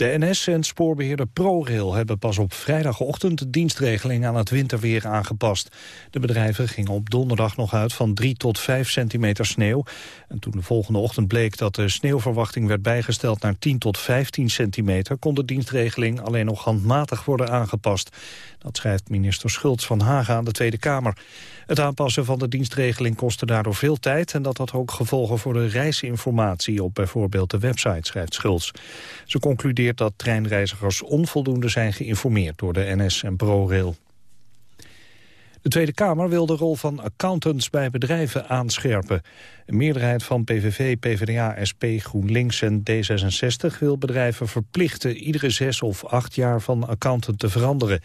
De NS en spoorbeheerder ProRail hebben pas op vrijdagochtend de dienstregeling aan het winterweer aangepast. De bedrijven gingen op donderdag nog uit van 3 tot 5 centimeter sneeuw. En toen de volgende ochtend bleek dat de sneeuwverwachting werd bijgesteld naar 10 tot 15 centimeter, kon de dienstregeling alleen nog handmatig worden aangepast. Dat schrijft minister Schultz van Haga aan de Tweede Kamer. Het aanpassen van de dienstregeling kostte daardoor veel tijd... en dat had ook gevolgen voor de reisinformatie op bijvoorbeeld de website, schrijft Schultz. Ze concludeert dat treinreizigers onvoldoende zijn geïnformeerd door de NS en ProRail. De Tweede Kamer wil de rol van accountants bij bedrijven aanscherpen. Een meerderheid van PVV, PvdA, SP, GroenLinks en D66 wil bedrijven verplichten iedere zes of acht jaar van accountant te veranderen.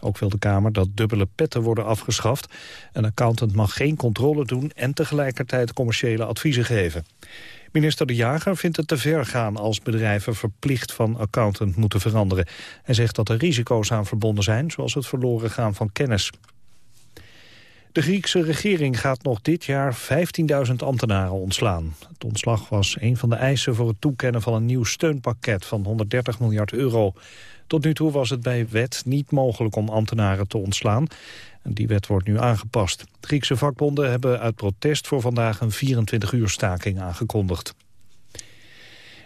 Ook wil de Kamer dat dubbele petten worden afgeschaft. Een accountant mag geen controle doen en tegelijkertijd commerciële adviezen geven. Minister De Jager vindt het te ver gaan als bedrijven verplicht van accountant moeten veranderen. Hij zegt dat er risico's aan verbonden zijn, zoals het verloren gaan van kennis. De Griekse regering gaat nog dit jaar 15.000 ambtenaren ontslaan. Het ontslag was een van de eisen voor het toekennen van een nieuw steunpakket van 130 miljard euro. Tot nu toe was het bij wet niet mogelijk om ambtenaren te ontslaan. Die wet wordt nu aangepast. Griekse vakbonden hebben uit protest voor vandaag een 24-uur staking aangekondigd.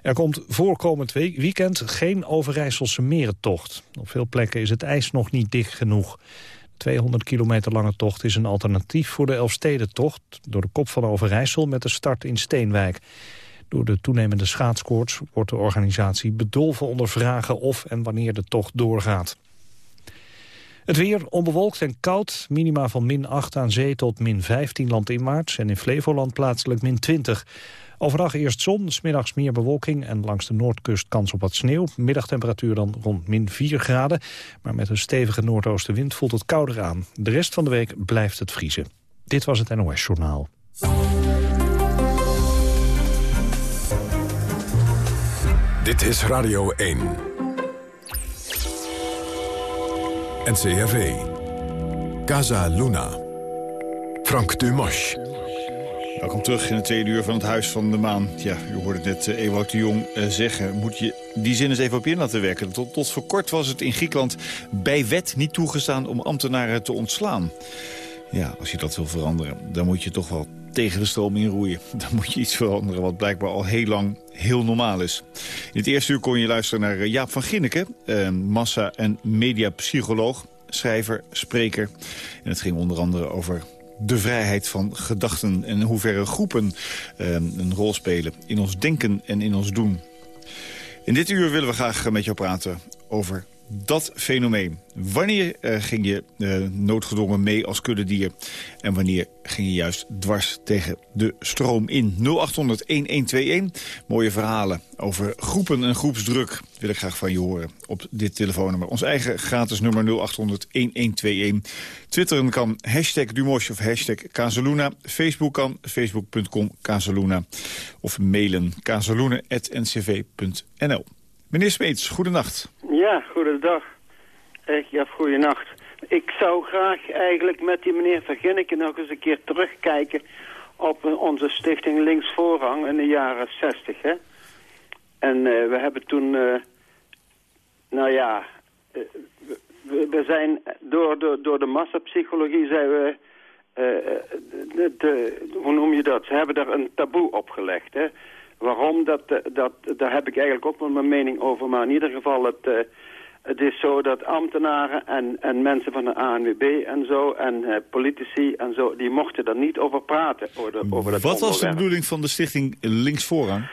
Er komt voorkomend weekend geen Overijsselse merentocht. Op veel plekken is het ijs nog niet dik genoeg. 200 kilometer lange tocht is een alternatief voor de Elfstedentocht... door de kop van Overijssel met de start in Steenwijk. Door de toenemende schaatskoorts wordt de organisatie bedolven onder vragen... of en wanneer de tocht doorgaat. Het weer onbewolkt en koud, minima van min 8 aan zee tot min 15 landinwaarts... en in Flevoland plaatselijk min 20. Overdag eerst zon, smiddags meer bewolking en langs de noordkust kans op wat sneeuw. Middagtemperatuur dan rond min 4 graden. Maar met een stevige noordoostenwind voelt het kouder aan. De rest van de week blijft het vriezen. Dit was het NOS Journaal. Dit is Radio 1. NCRV. Casa Luna. Frank Dumas. Welkom terug in het tweede uur van het Huis van de Maan. Ja, u hoorde net uh, Ewout de Jong uh, zeggen. Moet je die zin eens even op je in laten werken. Tot, tot voor kort was het in Griekenland bij wet niet toegestaan om ambtenaren te ontslaan. Ja, als je dat wil veranderen, dan moet je toch wel tegen de stroom inroeien. Dan moet je iets veranderen wat blijkbaar al heel lang heel normaal is. In het eerste uur kon je luisteren naar eh, Jaap van Ginneke, uh, massa- en mediapsycholoog, schrijver, spreker. En het ging onder andere over de vrijheid van gedachten... en in hoeverre groepen eh, een rol spelen in ons denken en in ons doen. In dit uur willen we graag met jou praten over dat fenomeen. Wanneer uh, ging je uh, noodgedwongen mee als kuddedier? En wanneer ging je juist dwars tegen de stroom in? 0800-1121. Mooie verhalen over groepen en groepsdruk wil ik graag van je horen op dit telefoonnummer. Ons eigen gratis nummer 0800-1121. Twitteren kan hashtag Dumos of hashtag Kazeluna. Facebook kan facebook.com Kazeluna. Of mailen kazeluna.ncv.nl. Meneer Smeets, goedenacht. Ja, goedendag. Eh, ja, goedenacht. Ik zou graag eigenlijk met die meneer Verginneke nog eens een keer terugkijken op onze stichting Links Voorrang in de jaren 60. Hè? En uh, we hebben toen, nou ja, we, zijn door, door, door de massapsychologie zijn we, de, de, hoe noem je dat, ze hebben daar een taboe opgelegd. Hè? Waarom, dat, dat, daar heb ik eigenlijk ook wel mijn mening over. Maar in ieder geval, het, uh, het is zo dat ambtenaren en, en mensen van de ANWB en zo... en uh, politici en zo, die mochten daar niet over praten. Over, over dat Wat was de bedoeling van de stichting Linksvoorrang?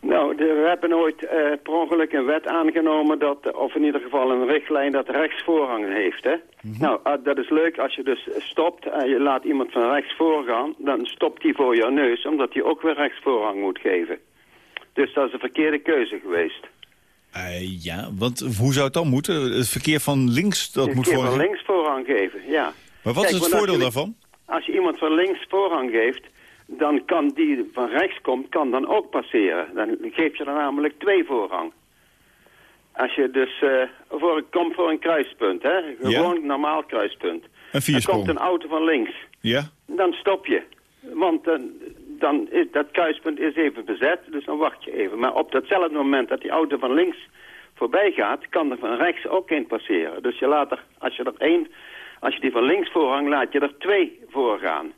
Nou, de, we hebben ooit uh, per ongeluk een wet aangenomen, dat, of in ieder geval een richtlijn dat rechtsvoorrang heeft. Hè? Mm -hmm. Nou, uh, dat is leuk als je dus stopt en je laat iemand van rechts voorgaan, dan stopt hij voor jouw neus, omdat hij ook weer rechtsvoorrang moet geven. Dus dat is een verkeerde keuze geweest. Uh, ja, want hoe zou het dan moeten? Het verkeer van links dat het moet voorrang... van links voorrang geven, ja. Maar wat Kijk, is het voordeel je, daarvan? Als je iemand van links voorrang geeft, dan kan die van rechts komt, kan dan ook passeren. Dan geef je er namelijk twee voorrang. Als je dus uh, voor, komt voor een kruispunt, hè? gewoon ja? normaal kruispunt. Een viersprong. Dan komt een auto van links. Ja? Dan stop je. Want uh, dan is dat kruispunt is even bezet, dus dan wacht je even. Maar op datzelfde moment dat die auto van links voorbij gaat, kan er van rechts ook één passeren. Dus je laat er, als je er één, als je die van links voorhangt, laat je er twee voor gaan.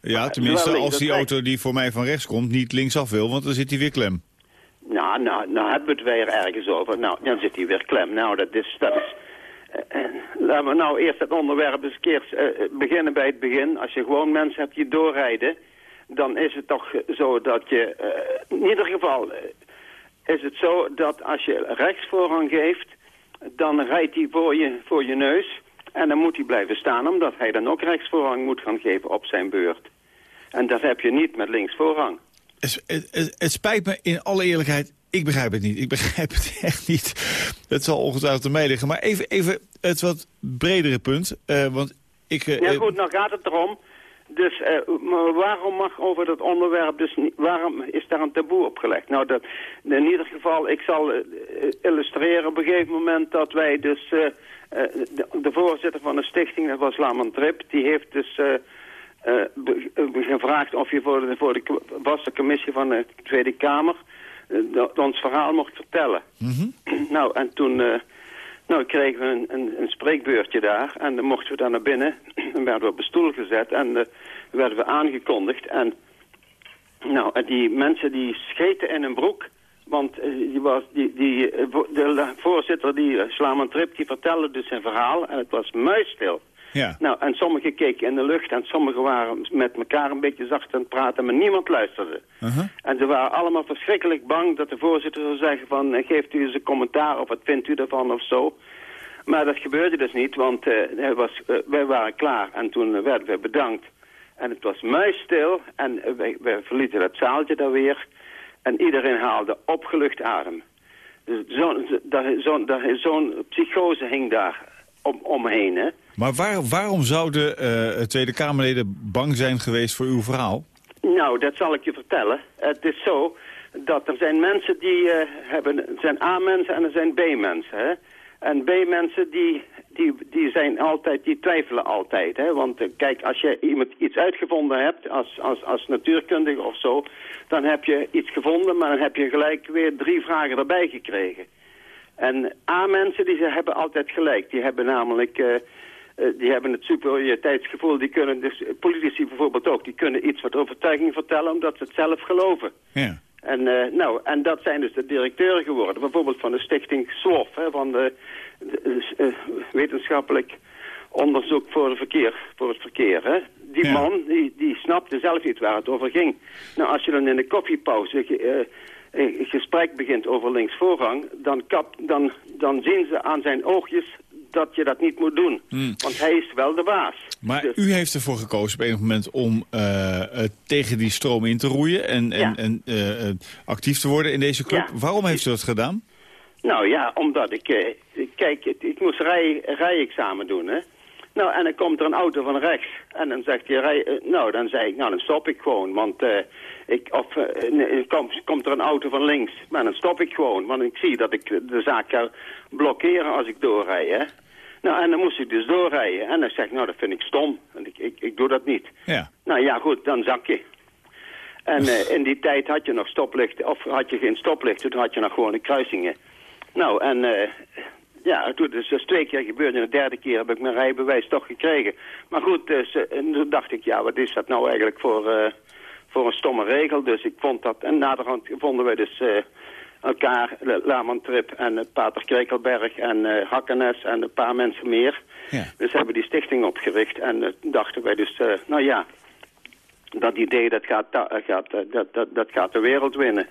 Ja, tenminste als die auto die voor mij van rechts komt niet linksaf wil, want dan zit hij weer klem. Nou, nou, nou hebben we het weer ergens over. Nou, dan zit hij weer klem. Nou, dat is... Dat is uh, laten we nou eerst het onderwerp eens keer uh, beginnen bij het begin. Als je gewoon mensen hebt die doorrijden, dan is het toch zo dat je... in ieder geval is het zo dat als je rechtsvoorrang geeft, dan rijdt hij voor je, voor je neus. En dan moet hij blijven staan, omdat hij dan ook rechtsvoorrang moet gaan geven op zijn beurt. En dat heb je niet met linksvoorrang. Het, het, het, spijt me in alle eerlijkheid. Ik begrijp het niet. Ik begrijp het echt niet. Het zal ongetwijfeld te mij liggen. Maar even, even het wat bredere punt. Uh, want ik, uh, ja goed, nou gaat het erom. Dus uh, waarom mag over dat onderwerp dus niet, waarom is daar een taboe opgelegd? Nou, dat, in ieder geval, ik zal illustreren op een gegeven moment dat wij dus, de, de, voorzitter van de stichting, dat was Laman Trip, die heeft dus uh, gevraagd of je voor de, voor de vaste commissie van de Tweede Kamer ons verhaal mocht vertellen. Mm nou, en toen nou, kregen we een, een, een, spreekbeurtje daar en dan mochten we daar naar binnen. en werden we op de stoel gezet en werden we aangekondigd. En nou, die mensen die scheten in een broek... Want die was, die, die, de voorzitter, die Slaman Trip, die vertelde dus zijn verhaal. En het was muisstil. Ja. Nou, en sommigen keken in de lucht en sommigen waren met elkaar een beetje zacht aan het praten, maar niemand luisterde. Uh-huh. En ze waren allemaal verschrikkelijk bang dat de voorzitter zou zeggen van, eh, geeft u eens een commentaar of wat vindt u ervan of zo. Maar dat gebeurde dus niet, want uh, was, uh, wij waren klaar en toen werden we bedankt. En het was muisstil en wij, wij verlieten dat zaaltje daar weer en iedereen haalde opgelucht adem. Dus Zo'n zo, zo psychose hing daar om, omheen, hè. Maar waar, waarom zouden uh, Tweede Kamerleden bang zijn geweest voor uw verhaal? Nou, dat zal ik je vertellen. Het is zo dat er zijn mensen die uh, hebben... Er zijn A-mensen en er zijn B-mensen, En B-mensen die, die, die zijn altijd, die twijfelen altijd, hè. Want uh, kijk, als je iemand iets uitgevonden hebt, als, als, als natuurkundige of zo... dan heb je iets gevonden, maar dan heb je gelijk weer drie vragen erbij gekregen. En A-mensen die ze hebben altijd gelijk. Die hebben namelijk... Uh, die hebben het superioriteitsgevoel. Die kunnen dus, politici bijvoorbeeld ook, die kunnen iets wat overtuiging vertellen omdat ze het zelf geloven. Ja. En, uh, nou, en dat zijn dus de directeuren geworden. Bijvoorbeeld van de stichting SWOF, hè, van de, de uh, wetenschappelijk onderzoek voor, de verkeer, voor het verkeer. Hè. Die Ja. man, die, die snapte zelf niet waar het over ging. Nou, als je dan in de koffiepauze eh, een gesprek begint over linksvoorrang... Dan, kap, dan, dan zien ze aan zijn oogjes dat je dat niet moet doen. Hmm. Want hij is wel de baas. Maar Dus- u heeft ervoor gekozen op enig moment om eh, eh, tegen die stroom in te roeien... en, en, Ja. en eh, eh, actief te worden in deze club. Ja. Waarom heeft u dat gedaan? Nou ja, omdat ik... eh, kijk, ik, ik moest rij, rijexamen doen, hè. Nou, en dan komt er een auto van rechts. En dan zegt hij, rij, eh, nou, dan zei ik, nou, dan stop ik gewoon. Want eh, ik, of eh, komt, komt er een auto van links. Maar dan stop ik gewoon. Want ik zie dat ik de zaak ga blokkeren als ik doorrij, hè. Nou, en dan moest ik dus doorrijden. En dan zeg ik, nou, dat vind ik stom. Want ik, ik, ik doe dat niet. Ja. Nou ja, goed, dan zak je. En eh, in die tijd had je nog stoplichten, of had je geen stoplichten, toen had je nog gewoon de kruisingen. Nou, en eh, ja, toen dus, dus twee keer gebeurd en de derde keer heb ik mijn rijbewijs toch gekregen. Maar goed, dus, en toen dacht ik, ja, wat is dat nou eigenlijk voor, voor een stomme regel? Dus ik vond dat, en naderhand vonden wij dus eh, elkaar, de Laman Trip en eh, Pater Krekelberg en eh Hakkenes en een paar mensen meer. Ja. Dus hebben die stichting opgericht en dachten wij dus, nou ja, dat idee dat gaat, dat, dat, dat gaat de wereld winnen.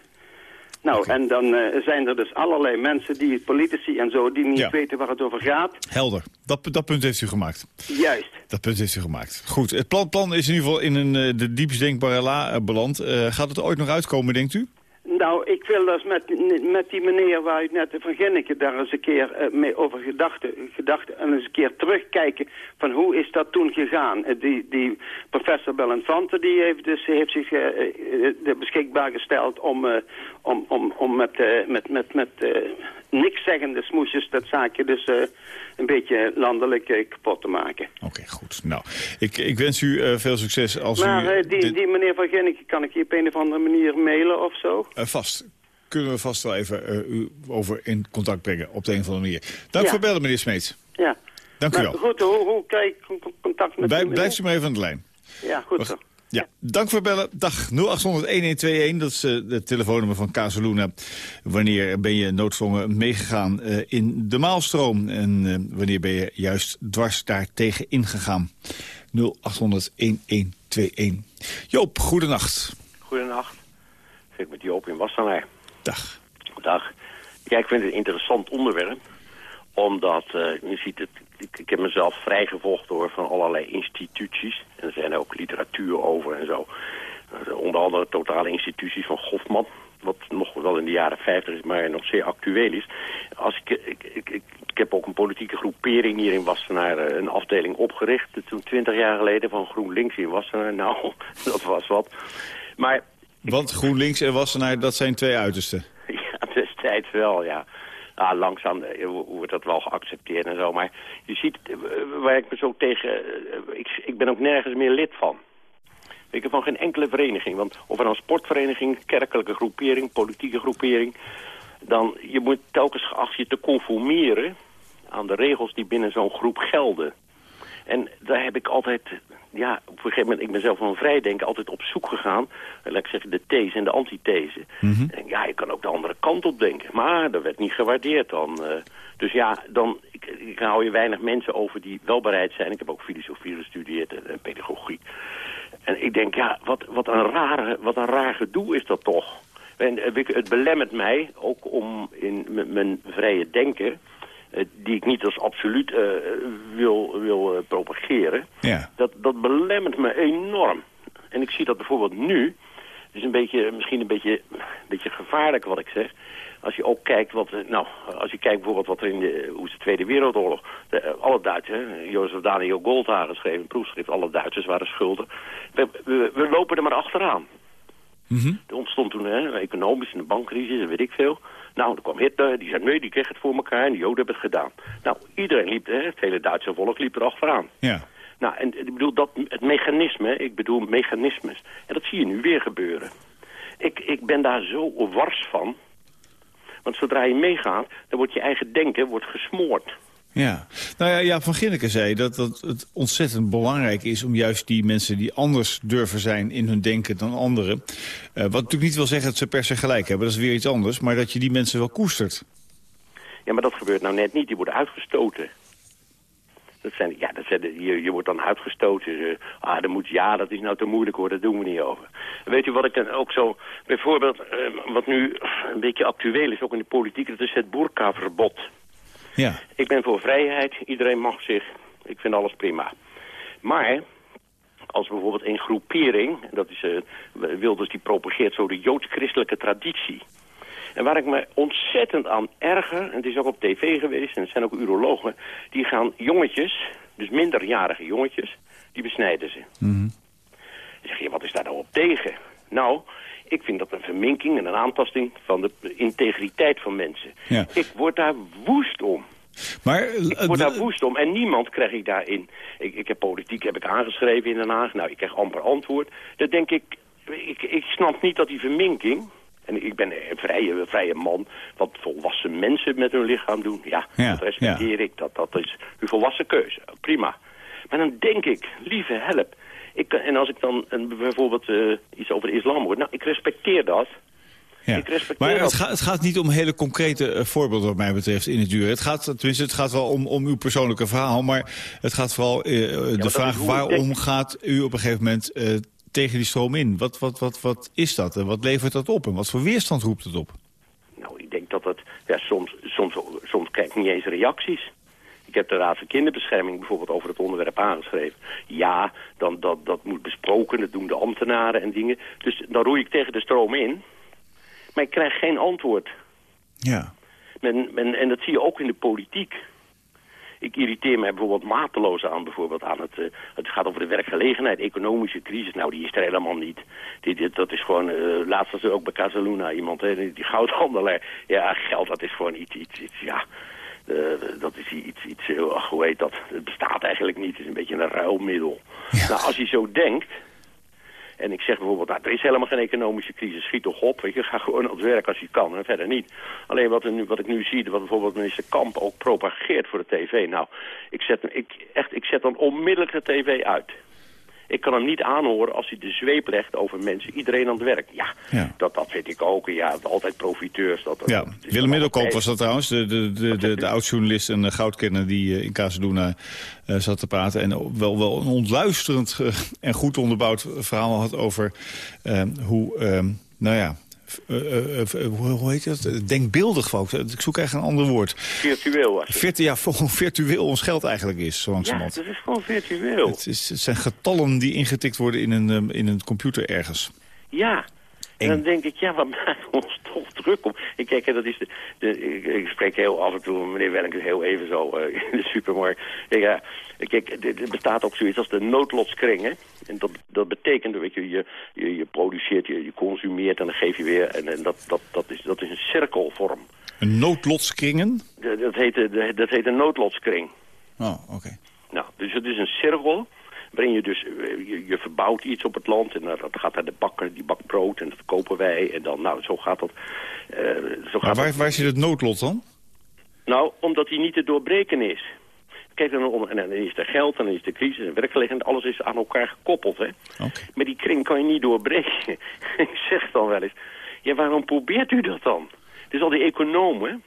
Nou, en dan zijn er dus allerlei mensen, die politici en zo, die niet Ja. weten waar het over gaat. Helder. Dat, dat punt heeft u gemaakt. Juist. Dat punt heeft u gemaakt. Goed, het plan, is in ieder geval in een, eh, de diepst denkbare la eh, beland. Eh, gaat het ooit nog uitkomen, denkt u? Nou, ik wil dus met, met die meneer waar u net van Ginneke daar eens een keer mee over gedachten, en eens een keer terugkijken van hoe is dat toen gegaan. Die, die professor Bellenfante die heeft, dus, heeft zich beschikbaar gesteld om, om, om, om met, met, met, met niks zeggende smoesjes dat zaakje dus een beetje landelijk kapot te maken. Oké, goed. Nou, ik, ik wens u veel succes als maar, u... Maar die, die meneer van Ginneke kan ik je op een of andere manier mailen of zo? Vast. Kunnen we vast wel even u over in contact brengen op de een of andere manier. Dank ja. voor bellen, meneer Smeets. Ja. Dank maar, u wel. Goed, hoe, hoe krijg ik contact met Bij, Blijft u maar even aan de lijn. Ja, goed zo. Ja, dank voor bellen. Dag 0800-1121, dat is uh, het telefoonnummer van Casaluna. Wanneer ben je noodvongen meegegaan uh, in de maalstroom? En uh, wanneer ben je juist dwars daar tegen ingegaan? 0800-1121. Joop, goedenacht. Goedenacht. Ik met Joop in Wassenaar. Dag. Dag. Ja, ik vind het een interessant onderwerp. Omdat, je ziet het, ik, ik heb mezelf vrijgevochten door van allerlei instituties. En er zijn ook literatuur over en zo. Onder andere totale instituties van Hofman. Wat nog wel in de jaren 50 is, maar nog zeer actueel is. Als ik, ik, ik, ik, heb ook een politieke groepering hier in Wassenaar een afdeling opgericht. Toen 20 jaar geleden van GroenLinks in Wassenaar. Nou, dat was wat. Maar want GroenLinks en Wassenaar, dat zijn twee uitersten. Ja, destijds wel, ja. Ah, langzaam wordt dat wel geaccepteerd en zo. Maar je ziet waar ik me zo tegen... Ik, ik ben ook nergens meer lid van. Ik van geen enkele vereniging. Want of een sportvereniging, kerkelijke groepering, politieke groepering... dan je moet telkens geacht je te conformeren aan de regels die binnen zo'n groep gelden. En daar heb ik altijd ja, op een gegeven moment, ik ben zelf van vrijdenken altijd op zoek gegaan. Eh, laat ik zeggen, de these en de antithese. Mm En ja, je kan ook de andere kant op denken. Maar dat werd niet gewaardeerd dan. Uh, dus ja, dan ik, ik hou je weinig mensen over die wel bereid zijn. Ik heb ook filosofie gestudeerd en, en pedagogie. En ik denk, ja, wat, wat, een rare, wat een raar gedoe is dat toch. En eh, het belemmert mij ook om in mijn vrije denken die ik niet als absoluut uh, wil, wil uh, propageren, ja. dat, dat belemmert me enorm. En ik zie dat bijvoorbeeld nu, het is een beetje, misschien een beetje, een beetje gevaarlijk wat ik zeg, als je ook kijkt wat, nou, als je kijkt bijvoorbeeld wat er in de, hoe is de Tweede Wereldoorlog, de, alle Duitsers, Jozef Daniel Goldhagen schreef een proefschrift, alle Duitsers waren schuldig. We, we, we lopen er maar achteraan. Mm -hmm. Er ontstond toen hè, een economische een bankcrisis en weet ik veel. Nou, er kwam Hitler, die zei nee, die kreeg het voor elkaar en de Joden hebben het gedaan. Nou, iedereen liep, hè, het hele Duitse volk liep er achteraan. Ja. Nou, en ik bedoel, dat, het mechanisme, ik bedoel mechanismes, en dat zie je nu weer gebeuren. Ik, ik ben daar zo wars van, want zodra je meegaat, dan wordt je eigen denken wordt gesmoord. Ja, nou ja, Van Ginneke zei dat, dat het ontzettend belangrijk is... om juist die mensen die anders durven zijn in hun denken dan anderen... Uh, wat natuurlijk niet wil zeggen dat ze per se gelijk hebben, dat is weer iets anders... maar dat je die mensen wel koestert. Ja, maar dat gebeurt nou net niet. Die worden uitgestoten. Dat zijn, ja, dat zijn, je, je wordt dan uitgestoten. Ah, dan moet, ja, dat is nou te moeilijk hoor, daar doen we niet over. Weet u wat ik dan ook zo... Bijvoorbeeld, uh, wat nu een beetje actueel is, ook in de politiek... dat is het boerkaverbod. Ja. Ik ben voor vrijheid. Iedereen mag zich. Ik vind alles prima. Maar als bijvoorbeeld een groepering... dat is uh, Wilders die propageert zo de joods-christelijke traditie... En waar ik me ontzettend aan erger, en het is ook op tv geweest... en het zijn ook urologen, die gaan jongetjes, dus minderjarige jongetjes... die besnijden ze. Mm -hmm. Dan zeg je, wat is daar nou op tegen? Nou, ik vind dat een verminking en een aantasting van de integriteit van mensen. Ja. Ik word daar woest om. Maar, ik word daar woest om en niemand krijg ik daarin. Ik, ik heb politiek heb ik aangeschreven in Den Haag. Nou, ik krijg amper antwoord. Dan denk ik, ik, ik snap niet dat die verminking... En ik ben een vrije, vrije man. Wat volwassen mensen met hun lichaam doen. Ja, Ja, dat respecteer ja. ik. Dat, dat is uw volwassen keuze. Prima. Maar dan denk ik, lieve help. Ik, en als ik dan een, bijvoorbeeld eh, iets over de islam hoor. Nou, ik respecteer dat. Ja. Ik respecteer Maar dat. het, gaat, het gaat niet om hele concrete eh, voorbeelden wat mij betreft in het duur. Het gaat, tenminste, het gaat wel om, om uw persoonlijke verhaal, maar het gaat vooral eh, de vraag waarom gaat u op een gegeven moment tegen die stroom in? Wat, wat, wat, wat is dat en wat levert dat op en wat voor weerstand roept het op? Nou, ik denk dat het... Ja, soms, soms, soms krijg ik niet eens reacties. Ik heb de Raad voor Kinderbescherming bijvoorbeeld over het onderwerp aangeschreven. Ja, dan, dat, dat moet besproken, dat doen de ambtenaren en dingen. Dus dan roei ik tegen de stroom in. Maar ik krijg geen antwoord. Ja. Men, men, en dat zie je ook in de politiek. Ik irriteer mij bijvoorbeeld mateloos aan, bijvoorbeeld aan het... Uh, het gaat over de werkgelegenheid, economische crisis. Nou, die is er helemaal niet. Die, dit, dat is gewoon... Uh, laatst was er ook bij Casaluna iemand, hè, die, die goudhandelaar. Ja, geld, dat is gewoon iets, iets, iets ja... Uh, dat is iets, iets ach, hoe heet dat? Het bestaat eigenlijk niet. Het is een beetje een ruilmiddel. Ja. Nou, als je zo denkt, en ik zeg bijvoorbeeld, nou, er is helemaal geen economische crisis, schiet toch op. Weet je, ga gewoon aan het werk als je kan en verder niet. Alleen wat, nu, wat ik nu zie, wat bijvoorbeeld minister Kamp ook propageert voor de tv. Nou, ik zet, ik, echt, ik zet dan onmiddellijk de tv uit. Ik kan hem niet aanhoren als hij de zweep legt over mensen, iedereen aan het werk. Ja, Dat, dat vind ik ook. Ja, altijd profiteurs. Dat, ja. Willem Middelkoop was dat trouwens, de, de, de, de, de oud-journalist en goudkenner die uh, in Casaluna uh, zat te praten. En wel, wel een ontluisterend uh, en goed onderbouwd verhaal had over hoe, nou ja, uh, uh, hoe heet dat? Denkbeeldig, ook. Ik zoek echt een ander woord. Virtueel was Virtu ja, hoe virtueel ons geld eigenlijk is, zo langzamerhand. Ja, het is gewoon virtueel. Het, is, het zijn getallen die ingetikt worden in een, in een computer ergens. Ja, en dan denk ik, ja, wat maakt ons toch druk om? Ik kijk, dat is de, de ik, spreek heel af en toe meneer Wellington heel even zo uh, in de supermarkt. Ja, kijk, er bestaat ook zoiets als de noodlotskring, hè? En dat, dat betekent, weet je, je, je, je produceert, je, je consumeert en dan geef je weer. En, en dat, dat, dat, is, dat is een cirkelvorm. Een noodlotskringen? Dat heet, dat heet een noodlotskring. Oh, oké. Nou, dus het is een cirkel breng je dus, eh, je, je, verbouwt iets op het land en dan gaat naar de bakker, die bakt brood en dat kopen wij. En dan, nou, zo gaat dat. Uh, zo gaat maar waar, waar zit het noodlot dan? Nou, omdat hij niet te doorbreken is. Kijk, dan, en dan is er geld, en dan is er crisis en werkgelegenheid. Alles is aan elkaar gekoppeld, hè. Okay. Maar die kring kan je niet doorbreken. ik zeg dan wel eens, ja, waarom probeert u dat dan? Dus al die economen,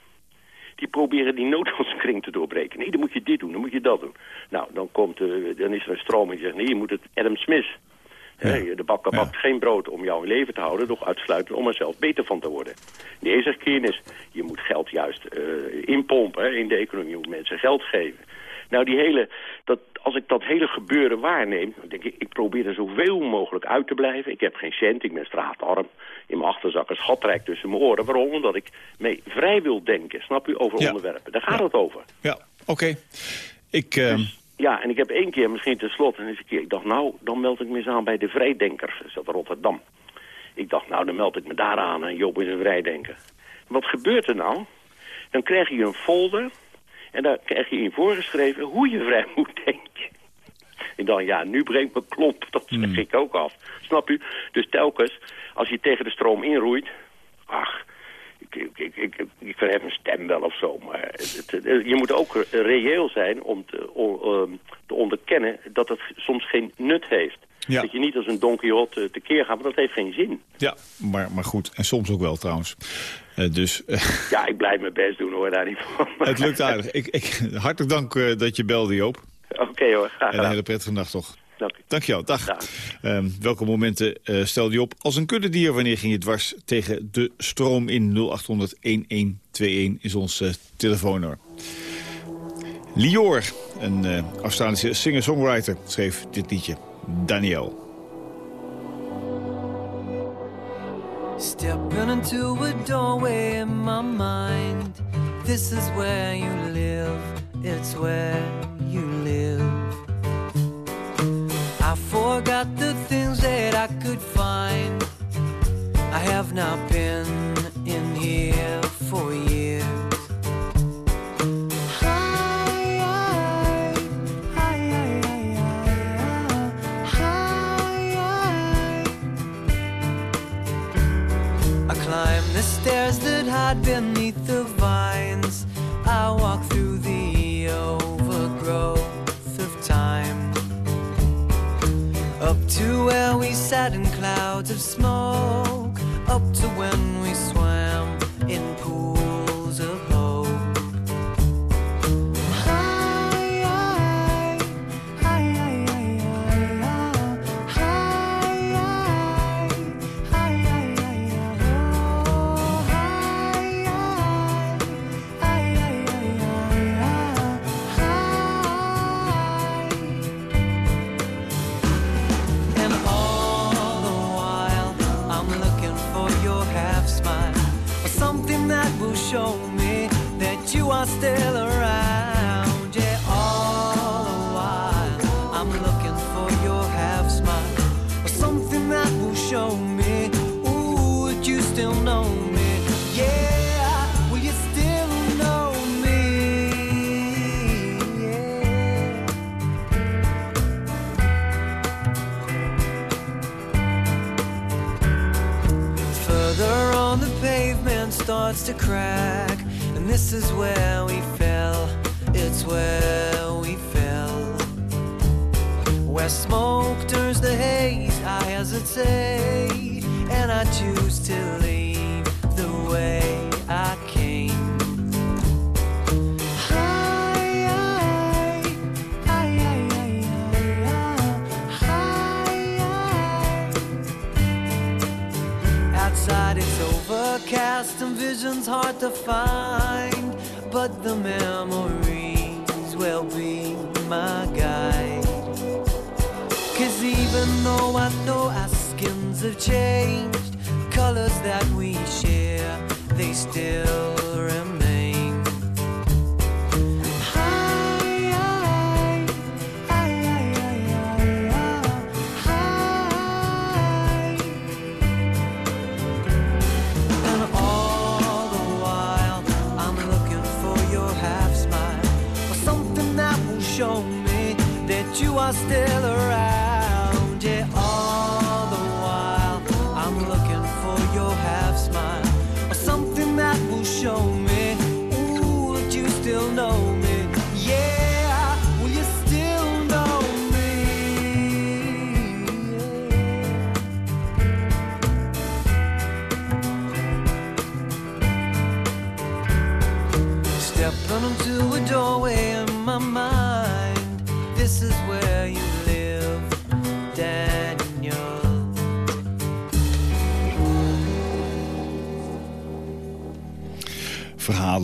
die proberen die noodlotskring te doorbreken. Nee, dan moet je dit doen, dan moet je dat doen. Nou, dan, komt, uh, dan is er een stroming die zegt, nee, je moet het Adam Smith. Ja. de bakker bakt geen brood om jou in leven te houden, doch uitsluitend om er zelf beter van te worden. Nee, zegt Keynes, je moet geld juist uh, inpompen in de economie, je moet mensen geld geven. Nou, die hele, dat, als ik dat hele gebeuren waarneem, dan denk ik, ik probeer er zoveel mogelijk uit te blijven. Ik heb geen cent, ik ben straatarm. In mijn achterzak een schatrijk tussen mijn oren. Waarom? Omdat ik mee vrij wil denken, snap u, over onderwerpen. Daar gaat het over. Ja, oké. Ik... Uh... ja, en ik heb één keer, misschien tenslotte, eens een keer, ik dacht, nou, dan meld ik me eens aan bij de Vrijdenkers, dat is dat Rotterdam. Ik dacht, nou, dan meld ik me daar aan en Joop is een vrijdenker. Wat gebeurt er nou? Dan krijg je een folder en daar krijg je in voorgeschreven hoe je vrij moet denken. En dan, ja, nu brengt me klomp, dat zeg hmm. ik ook af. Snap u? Dus telkens, als je tegen de stroom inroeit... ach, ik, ik, ik, ik, verhef een stem wel of zo. Maar het, je moet ook reëel zijn om te, om, te onderkennen dat het soms geen nut heeft. Dat je niet als een Don Quixote eh, tekeer gaat, want dat heeft geen zin. Ja, maar, maar goed. En soms ook wel trouwens. Uh, dus, uh, ja, ik blijf mijn best doen hoor, daar niet van. Het lukt aardig. Ik, ik, hartelijk dank uh, dat je belde, Joop. Oké hoor, graag En een hele prettige dag toch. Dank u. Dankjewel, dag. Uh, welke momenten stelde je op als een kuddedier? Wanneer ging je dwars tegen de stroom in 0800-1121 is ons telefoonnummer. Lior, een Australische singer-songwriter, schreef dit liedje. Daniel. Stepping into a doorway in my mind. This is where you live, it's where you live. I forgot the things that I could find. I have not been in here for years. The stairs that hide beneath the vines. I walk through the overgrowth of time. Up to where we sat in clouds of smoke. Up to when we swam in pools of show me that you are still around. Starts to crack, and this is where we fell. It's where we fell. Where smoke turns to haze, I hesitate, and I choose to leave the way I vision's hard to find, but the memories will be my guide. Cause even though I know our skins have changed, colors that we share, they still still around.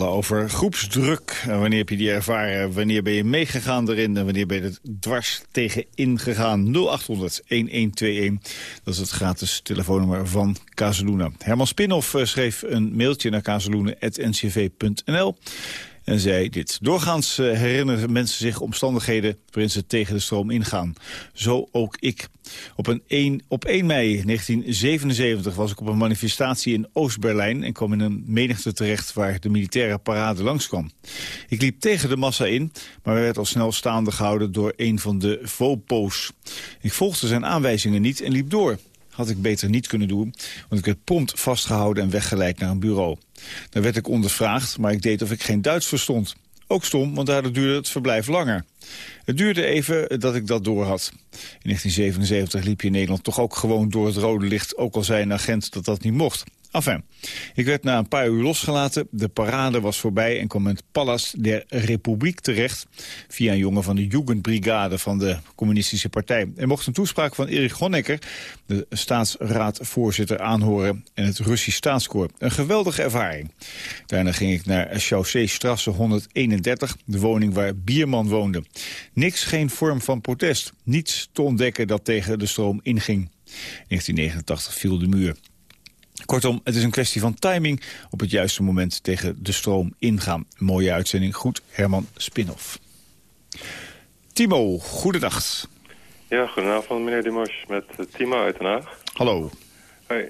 Over groepsdruk. En wanneer heb je die ervaren? Wanneer ben je meegegaan erin? En wanneer ben je er dwars tegen ingegaan? 0800-1121. Dat is het gratis telefoonnummer van Kazeluna. Herman Spinhoff eh, schreef een mailtje naar kazeluna.ncv.nl. En zei dit. Doorgaans eh, herinneren mensen zich omstandigheden waarin ze tegen de stroom ingaan. Zo ook ik. Op, een 1, op 1 mei 1977 was ik op een manifestatie in Oost-Berlijn... en kwam in een menigte terecht waar de militaire parade langskwam. Ik liep tegen de massa in, maar werd al snel staande gehouden door een van de VOPO's. Ik volgde zijn aanwijzingen niet en liep door. Had ik beter niet kunnen doen, want ik werd prompt vastgehouden en weggeleid naar een bureau. Daar werd ik ondervraagd, maar ik deed of ik geen Duits verstond. Ook stom, want daardoor duurde het verblijf langer. Het duurde even dat ik dat door had. In 1977 liep je in Nederland toch ook gewoon door het rode licht... ook al zei een agent dat dat niet mocht. Enfin, ik werd na een paar uur losgelaten. De parade was voorbij en kwam in het Pallas der Republiek terecht... via een jongen van de Jugendbrigade van de communistische partij. Er mocht een toespraak van Erich Honecker, de staatsraadvoorzitter, aanhoren... en het Russisch staatskoor. Een geweldige ervaring. Daarna ging ik naar Chaussee-strasse 131, de woning waar Bierman woonde. Niks, geen vorm van protest. Niets te ontdekken dat tegen de stroom inging. 1989 viel de muur. Kortom, het is een kwestie van timing op het juiste moment tegen de stroom ingaan. Mooie uitzending. Goed, Herman Spinhoff. Timo, goedendag. Ja, goedenavond meneer Dimos met eh, Timo uit Den Haag. Hallo. Hoi.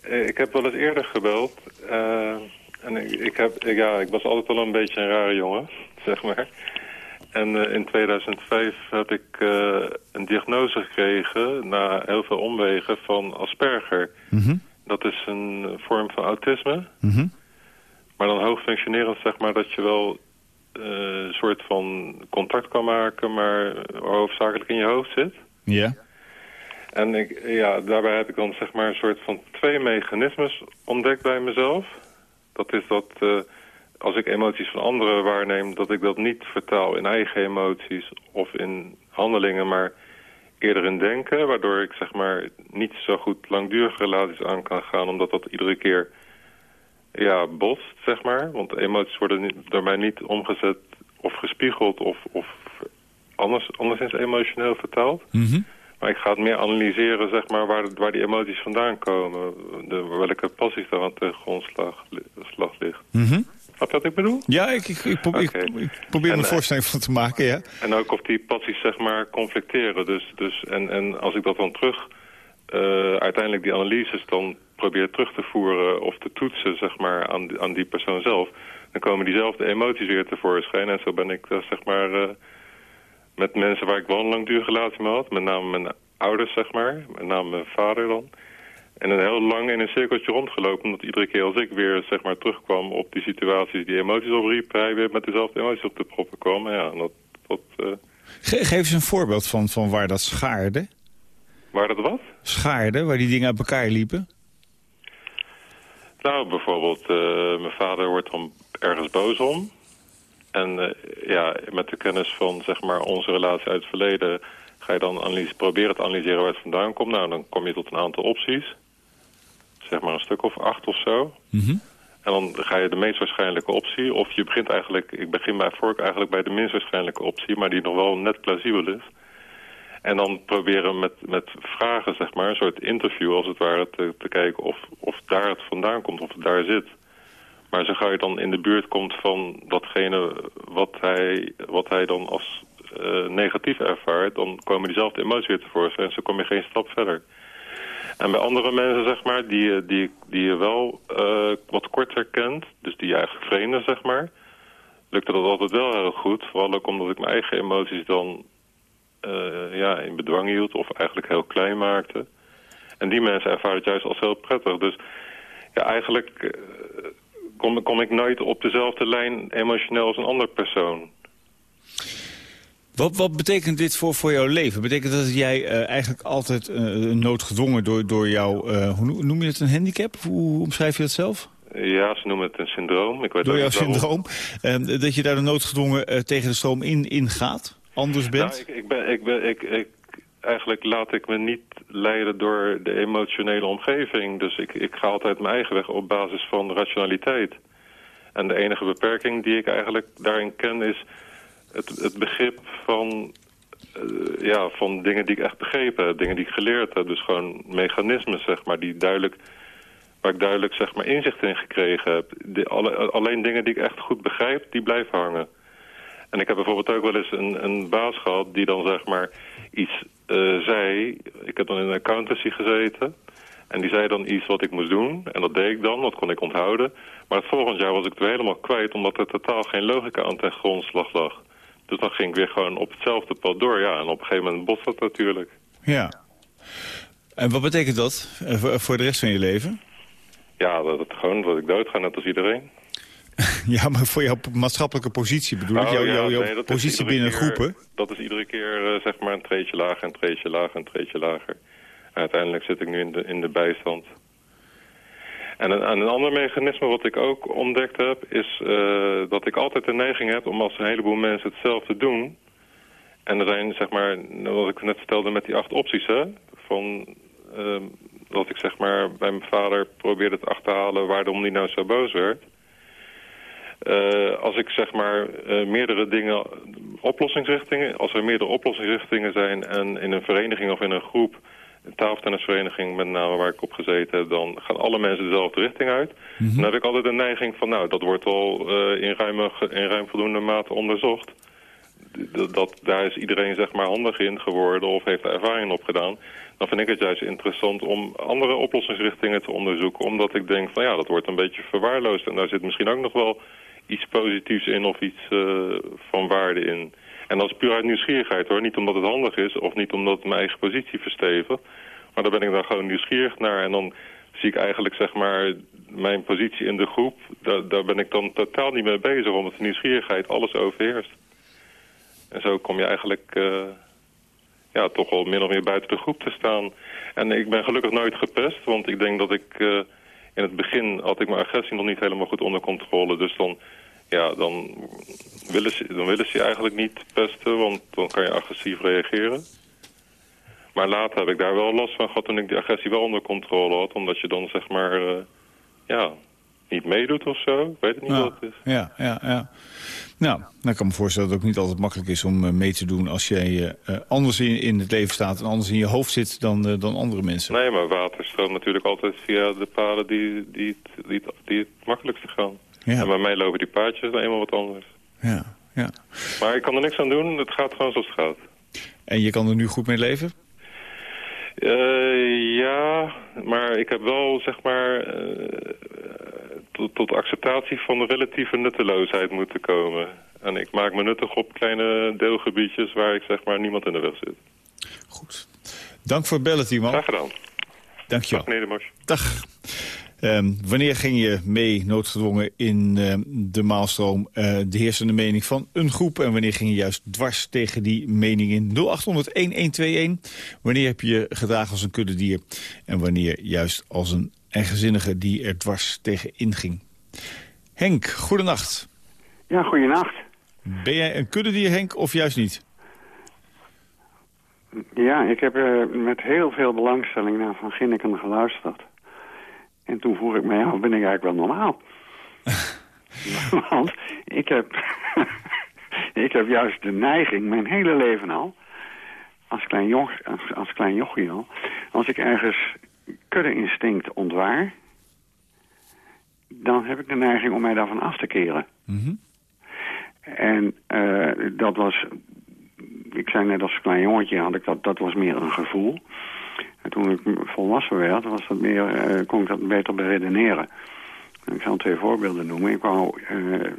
Eh, Ik heb wel eens eerder gebeld. eh, en ik, ik, heb, ik- ja, ik was altijd wel een beetje een rare jongen, zeg maar. En in 2005 heb ik een diagnose gekregen, na heel veel omwegen, van Asperger. Mhm, Dat is een vorm van autisme. mhm. Maar dan hoog functionerend, zeg maar, dat je wel eh, een soort van contact kan maken, maar hoofdzakelijk in je hoofd zit. Ja. En ik, ja, daarbij heb ik dan zeg maar een soort van twee mechanismes ontdekt bij mezelf. Dat is dat eh, als ik emoties van anderen waarneem, dat ik dat niet vertaal in eigen emoties of in handelingen, maar eerder in denken. Waardoor ik zeg maar niet zo goed langdurige relaties aan kan gaan, omdat dat iedere keer ja, botst, zeg maar. Want emoties worden niet, door mij niet omgezet of gespiegeld of, of anders, anderszins emotioneel vertaald. Mhm. Maar ik ga het meer analyseren, zeg maar, waar, waar die emoties vandaan komen. De, welke passies daar aan ten grondslag li- grondslag ligt. Snap je wat ik bedoel? Ja, ik, ik, ik, pro- ik- Oké. ik probeer En, me een eh, voorstelling van te maken, ja. En ook of die passies zeg maar conflicteren. Dus, dus, en, en als ik dat dan terug, eh, uiteindelijk die analyses dan probeer terug te voeren of te toetsen zeg maar aan, die- aan die persoon zelf, dan komen diezelfde emoties weer tevoorschijn. En zo ben ik eh, zeg maar met mensen waar ik wel een langdurige relatie mee had, met name mijn ouders zeg maar, met name mijn vader dan. En een heel lang in een cirkeltje rondgelopen, omdat iedere keer als ik weer zeg maar terugkwam op die situaties die emoties opriep, hij weer met dezelfde emoties op de proppen kwam. En ja, dat, dat eh, Ge- geef eens een voorbeeld van, van waar dat schaarde. waar dat wat? Schaarde, waar die dingen uit elkaar liepen. Nou, bijvoorbeeld, eh, mijn vader wordt dan ergens boos om. En eh, ja, met de kennis van zeg maar, onze relatie uit het verleden... ga je dan analyse, proberen te analyseren waar het vandaan komt. Nou, dan kom je tot een aantal opties. Zeg maar een stuk of acht of zo. En dan ga je de meest waarschijnlijke optie... of je begint eigenlijk... Ik begin bij voork eigenlijk bij de minst waarschijnlijke optie... maar die nog wel net plausibel is. En dan proberen met, met vragen, zeg maar, een soort interview als het ware... te, te kijken of, of daar het vandaan komt, of het daar zit. Maar zo gauw je dan in de buurt komt van datgene wat hij, wat hij dan als eh, negatief ervaart... dan komen diezelfde emoties weer tevoorschijn en zo kom je geen stap verder. En bij andere mensen, zeg maar, die, je- die, die je wel eh, wat korter kent... dus die je eigenlijk vreemden, zeg maar... lukte dat altijd wel heel goed. Vooral ook omdat ik mijn eigen emoties dan eh, ja, in bedwang hield... of eigenlijk heel klein maakte. En die mensen ervaren het juist als heel prettig. Dus ja, eigenlijk eh, kom, kom ik nooit op dezelfde lijn emotioneel als een andere persoon. Wat, wat betekent dit voor, voor jouw leven? Betekent dat jij eh, eigenlijk altijd eh, noodgedwongen door, door jouw... eh, hoe noem- je het, een handicap? Hoe, omschrijf je dat zelf? Ja, ze noemen het een syndroom. Ik weet Door jouw syndroom. eh, dat je daar noodgedwongen eh, tegen de stroom in, in gaat? Anders bent? Nou, ik, ik ben, ik ben, ik, ik, eigenlijk laat ik me niet leiden door de emotionele omgeving. Dus ik, ik ga altijd mijn eigen weg op basis van rationaliteit. En de enige beperking die ik eigenlijk daarin ken is het, het begrip van, eh, ja, van dingen die ik echt begrepen heb. Dingen die ik geleerd heb. Dus gewoon mechanismen, zeg maar, die duidelijk, waar ik duidelijk zeg maar, inzicht in gekregen heb. Alle, alleen dingen die ik echt goed begrijp, die blijven hangen. En ik heb bijvoorbeeld ook wel eens een, een baas gehad die dan zeg maar iets eh, zei. Ik heb dan in een accountancy gezeten. En die zei dan iets wat ik moest doen. En dat deed ik dan, dat kon ik onthouden. Maar het volgend jaar was ik weer helemaal kwijt... omdat er totaal geen logica aan ten grondslag lag. Dus dan ging ik weer gewoon op hetzelfde pad door. Ja, en op een gegeven moment botst dat natuurlijk. Ja. En wat betekent dat eh, voor, de rest van je leven? Ja, dat het gewoon dat ik dood ga, net als iedereen. Ja, maar voor jouw maatschappelijke positie bedoel ik? Oh, Jouw, ja, jouw, nee, positie binnen keer- groepen? Dat is iedere keer eh, zeg maar een treetje lager, een treetje lager, een treetje lager. En uiteindelijk zit ik nu in de, in de bijstand. En een, en een ander mechanisme wat ik ook ontdekt heb... is eh, dat ik altijd de neiging heb om als een heleboel mensen hetzelfde doen... en er zijn, zeg maar, wat ik net vertelde met die acht opties... Hè, van, ehm, dat ik zeg maar bij mijn vader probeerde te achterhalen... waarom die nou zo boos werd... Eh, als ik zeg maar eh, meerdere dingen, oplossingsrichtingen, als er meerdere oplossingsrichtingen zijn en in een vereniging of in een groep, een tafeltennisvereniging met name waar ik op gezeten heb, dan gaan alle mensen dezelfde richting uit. Dan heb ik altijd de neiging van, nou, dat wordt al eh, in, ruime, in ruim voldoende mate onderzocht. Dat, dat, daar is iedereen zeg maar handig in geworden of heeft er ervaring op gedaan. Dan vind ik het juist interessant om andere oplossingsrichtingen te onderzoeken. Omdat ik denk van ja, dat wordt een beetje verwaarloosd. En daar zit misschien ook nog wel iets positiefs in of iets eh, van waarde in. En dat is puur uit nieuwsgierigheid hoor. Niet omdat het handig is of niet omdat het mijn eigen positie verstevigt. Maar daar ben ik dan gewoon nieuwsgierig naar. En dan zie ik eigenlijk zeg maar mijn positie in de groep. Daar, daar ben ik dan totaal niet mee bezig. Omdat de nieuwsgierigheid alles overheerst. En zo kom je eigenlijk eh, ja, toch wel min of meer buiten de groep te staan. En ik ben gelukkig nooit gepest. Want ik denk dat ik... eh, in het begin had ik mijn agressie nog niet helemaal goed onder controle. Dus dan, ja, dan, willen ze, dan willen ze je eigenlijk niet pesten, want dan kan je agressief reageren. Maar later heb ik daar wel last van gehad toen ik die agressie wel onder controle had. Omdat je dan zeg maar, eh, ja, niet meedoet of zo. Ik weet het niet wat het is. ja, ja, ja. Nou, dan kan ik me voorstellen dat het ook niet altijd makkelijk is om eh, mee te doen... als jij eh, anders in, in het leven staat en anders in je hoofd zit dan, dan andere mensen. Nee, maar water stroomt natuurlijk altijd via de paden die, die, die, het, die het makkelijkste gaan. Ja. En bij mij lopen die paadjes nou eenmaal wat anders. Ja, ja. Maar ik kan er niks aan doen, het gaat gewoon zoals het gaat. En je kan er nu goed mee leven? Eh, ja, maar ik heb wel, zeg maar, eh, tot, tot acceptatie van de relatieve nutteloosheid moeten komen. En ik maak me nuttig op kleine deelgebiedjes waar ik, zeg maar, niemand in de weg zit. Goed. Dank voor het bellen, Timo. Graag gedaan. Dank je Dag, de Mos. Dag. Ehm, wanneer ging je mee noodgedwongen in ehm, de maalstroom eh, de heersende mening van een groep... en wanneer ging je juist dwars tegen die mening in? 0800-1121. Wanneer heb je je gedragen als een kuddedier... en wanneer juist als een eigenzinnige die er dwars tegen inging? Henk, goedenacht. Ja, goeienacht. Ben jij een kuddedier, Henk, of juist niet? Ja, ik heb eh, met heel veel belangstelling naar Van Ginneken geluisterd. En toen vroeg ik me, ja, ben ik eigenlijk wel normaal? Want ik heb, ik heb juist de neiging, mijn hele leven al... als klein, joch, als, als klein jochie al... als ik ergens kudde-instinct ontwaar... dan heb ik de neiging om mij daarvan af te keren. En eh, dat was, ik zei net als klein jongetje had ik dat, dat was meer een gevoel. En toen ik volwassen werd, was dat meer, eh, kon ik dat beter beredeneren. En Ik zal twee voorbeelden noemen. Ik wou eh,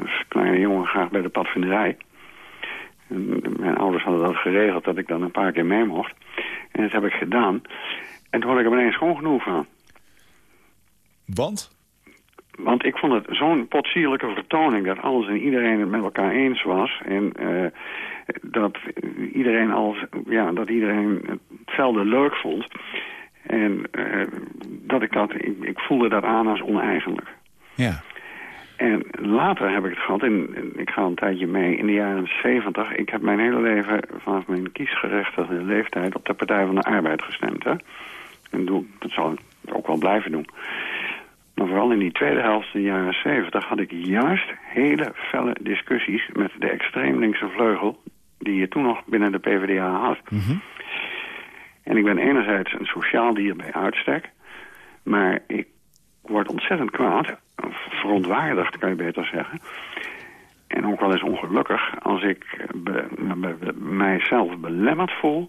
als kleine jongen graag bij de padvinderij. Mijn ouders hadden dat geregeld dat ik dan een paar keer mee mocht. En dat heb ik gedaan. En toen had ik er ineens gewoon genoeg van. Want? Want ik vond het zo'n potsierlijke vertoning dat alles en iedereen het met elkaar eens was. En eh, dat iedereen als, ja, dat iedereen hetzelfde leuk vond. En eh, dat ik dat, ik, ik voelde dat aan als oneigenlijk. Ja. En later heb ik het gehad, en en ik ga een tijdje mee, in de jaren 70. Ik heb mijn hele leven vanaf mijn kiesgerechtigde leeftijd op de Partij van de Arbeid gestemd. Hè? En doe, dat zal ik ook wel blijven doen. Maar vooral in die tweede helft van de jaren 70 had ik juist hele felle discussies met de extreem linkse vleugel die je toen nog binnen de PvdA had. En ik ben enerzijds een sociaal dier bij uitstek, maar ik word ontzettend kwaad, verontwaardigd kan je beter zeggen. En ook wel eens ongelukkig als ik be- be- be- mijzelf belemmerd voel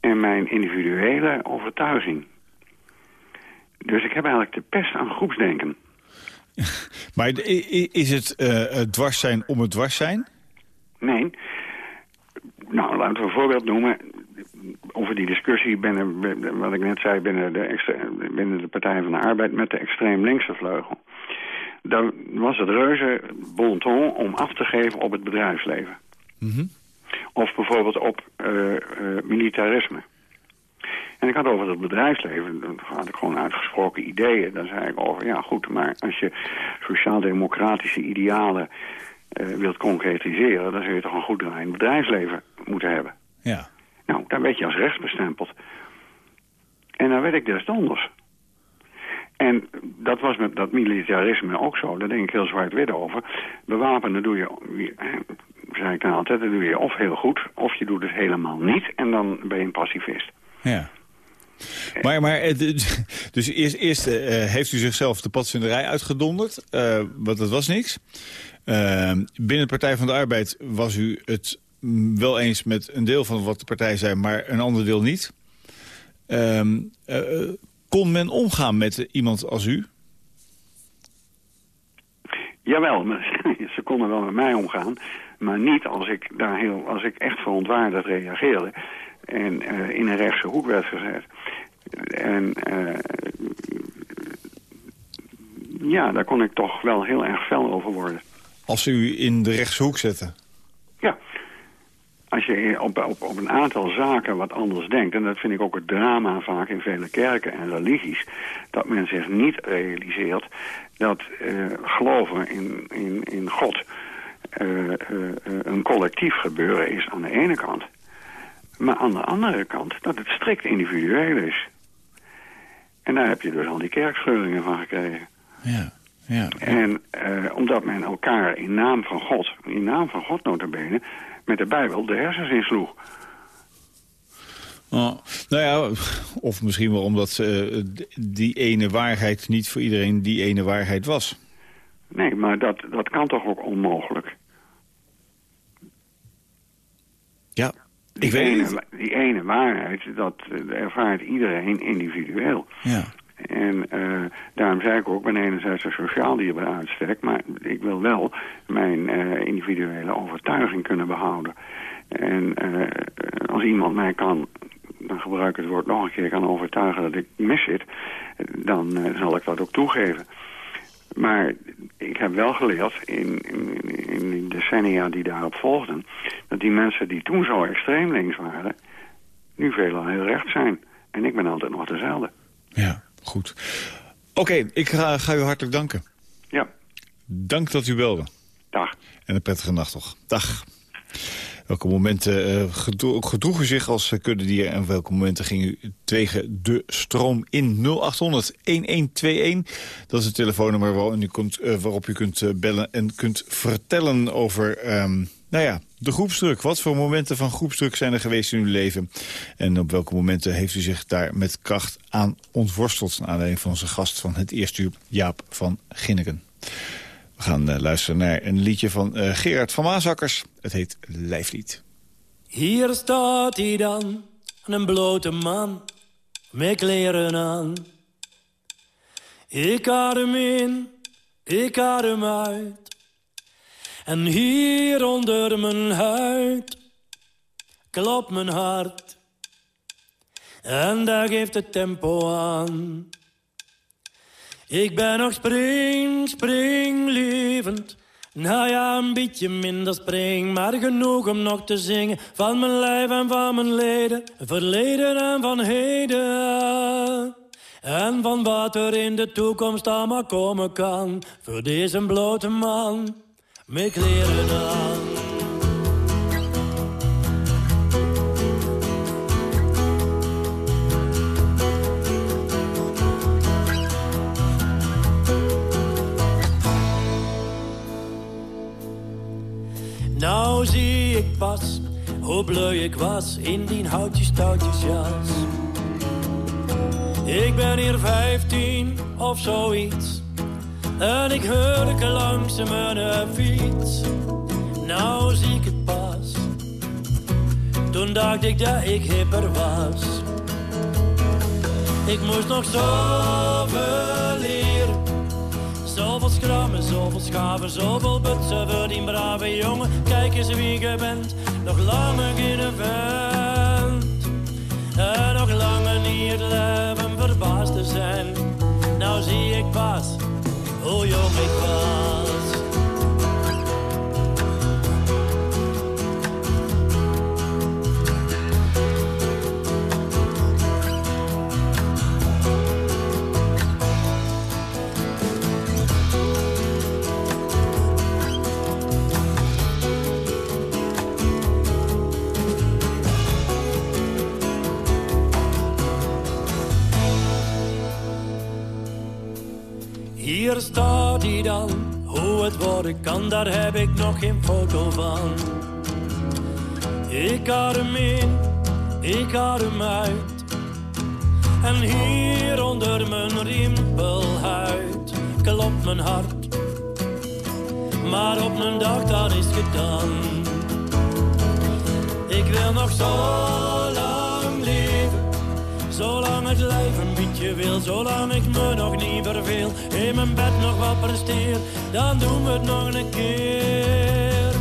in mijn individuele overtuiging. Dus ik heb eigenlijk de pest aan groepsdenken. Maar is het het dwars zijn om het dwars zijn? Nee. Nou, laten we een voorbeeld noemen. Over die discussie binnen, wat ik net zei, binnen de, binnen de Partij van de Arbeid met de extreem linkse vleugel. Dan was het reuze bon ton om af te geven op het bedrijfsleven. Of bijvoorbeeld op eh, eh, militarisme. En ik had over het bedrijfsleven, dan had ik gewoon uitgesproken ideeën. Dan zei ik over, ja goed, maar als je sociaal-democratische idealen eh, wilt concretiseren... dan zul je toch een goed draaiend bedrijfsleven moeten hebben. Ja. Nou, dan werd je als rechts bestempeld. En dan werd ik des donders. En dat was met dat militarisme ook zo. Daar denk ik heel zwart-wit over. Bewapenen doe je, eh, zei ik dan altijd, dat doe je of heel goed... of je doet het helemaal niet en dan ben je een pacifist. Ja. Maar, maar eh, dus eerst, eerst eh, heeft u zichzelf de padvinderij uitgedonderd, eh, want dat was niks. Eh, binnen de Partij van de Arbeid was u het mm, wel eens met een deel van wat de partij zei, maar een ander deel niet. Ehm, eh, eh, kon men omgaan met iemand als u? Jawel, ze konden wel met mij omgaan. Maar niet als ik, daar heel, als ik echt verontwaardigd reageerde. En eh, in een rechtse hoek werd gezet. En eh, ja, daar kon ik toch wel heel erg fel over worden. Als ze u in de rechtse hoek zetten? Ja, als je op, op, op een aantal zaken wat anders denkt... en dat vind ik ook het drama vaak in vele kerken en religies... dat men zich niet realiseert dat eh, geloven in, in, in God... eh, een collectief gebeuren is aan de ene kant. Maar aan de andere kant dat het strikt individueel is. En daar heb je dus al die kerkscheuringen van gekregen. Ja, ja. En eh, omdat men elkaar in naam van God, in naam van God nota bene, met de Bijbel de hersens insloeg. Oh, nou ja, of misschien wel omdat d- die ene waarheid niet voor iedereen die ene waarheid was. Nee, maar dat, dat kan toch ook onmogelijk? Ja, Die, ik weet ene, het. die ene waarheid, dat eh, ervaart iedereen individueel. Ja. En eh, daarom zei ik ook, ben enerzijds een sociaal dier bij uitstek... maar ik wil wel mijn eh, individuele overtuiging kunnen behouden. En als iemand mij kan, dan gebruik ik het woord nog een keer... kan overtuigen dat ik mis zit, dan zal ik dat ook toegeven. Maar ik heb wel geleerd in, in, in de decennia die daarop volgden... dat die mensen die toen zo extreem links waren... nu veelal heel recht zijn. En ik ben altijd nog dezelfde. Ja, goed. Oké, ik ga, ga u hartelijk danken. Ja, Dank dat u belde. dag. En een prettige nacht nog. Dag. Welke momenten eh, gedro- gedroeg u zich als eh, kuddedier... en welke momenten ging u tegen de stroom in? 0800-1121, dat is het telefoonnummer waarop u kunt, eh, waarop u kunt bellen... en kunt vertellen over ehm, nou ja, de groepsdruk. Wat voor momenten van groepsdruk zijn er geweest in uw leven? En op welke momenten heeft u zich daar met kracht aan ontworsteld... naar aanleiding van onze gast van het eerste uur, Jaap van Ginneken. We gaan eh, luisteren naar een liedje van eh, Gerard van Maasakkers. Het heet Lijflied. Hier staat hij dan, een blote man, met kleren aan. Ik had hem in, ik had hem uit. En hier onder mijn huid klopt mijn hart. En daar geeft het tempo aan. Ik ben nog spring, springlevend. Nou ja, een beetje minder spring, maar genoeg om nog te zingen. Van mijn lijf en van mijn leden, verleden en van heden. En van wat er in de toekomst allemaal komen kan. Voor deze blote man, met kleren aan. Bleu ik was in die houtjes jas. Ik ben hier vijftien of zoiets. En ik hurk langs mijn fiets. Nou zie ik het pas. Toen dacht ik dat ik hipper was. Ik moest nog zoveel leren. Zoveel schrammen, zoveel schaven, zoveel butsen voor die brave jongen. Kijk eens wie je bent, nog langer geen vent. En nog langer niet het leven verbaasd te zijn. Nou zie ik pas daar heb ik nog geen foto van. Ik had hem in, ik had hem uit. En hier onder mijn rimpelhuid klopt mijn hart. Maar op een dag dan is gedaan. Ik wil nog zo lang leven. Zolang het lijf een beetje wil, zolang ik me nog niet verveel. In mijn bed nog wat presteer, dan doen we het nog een keer.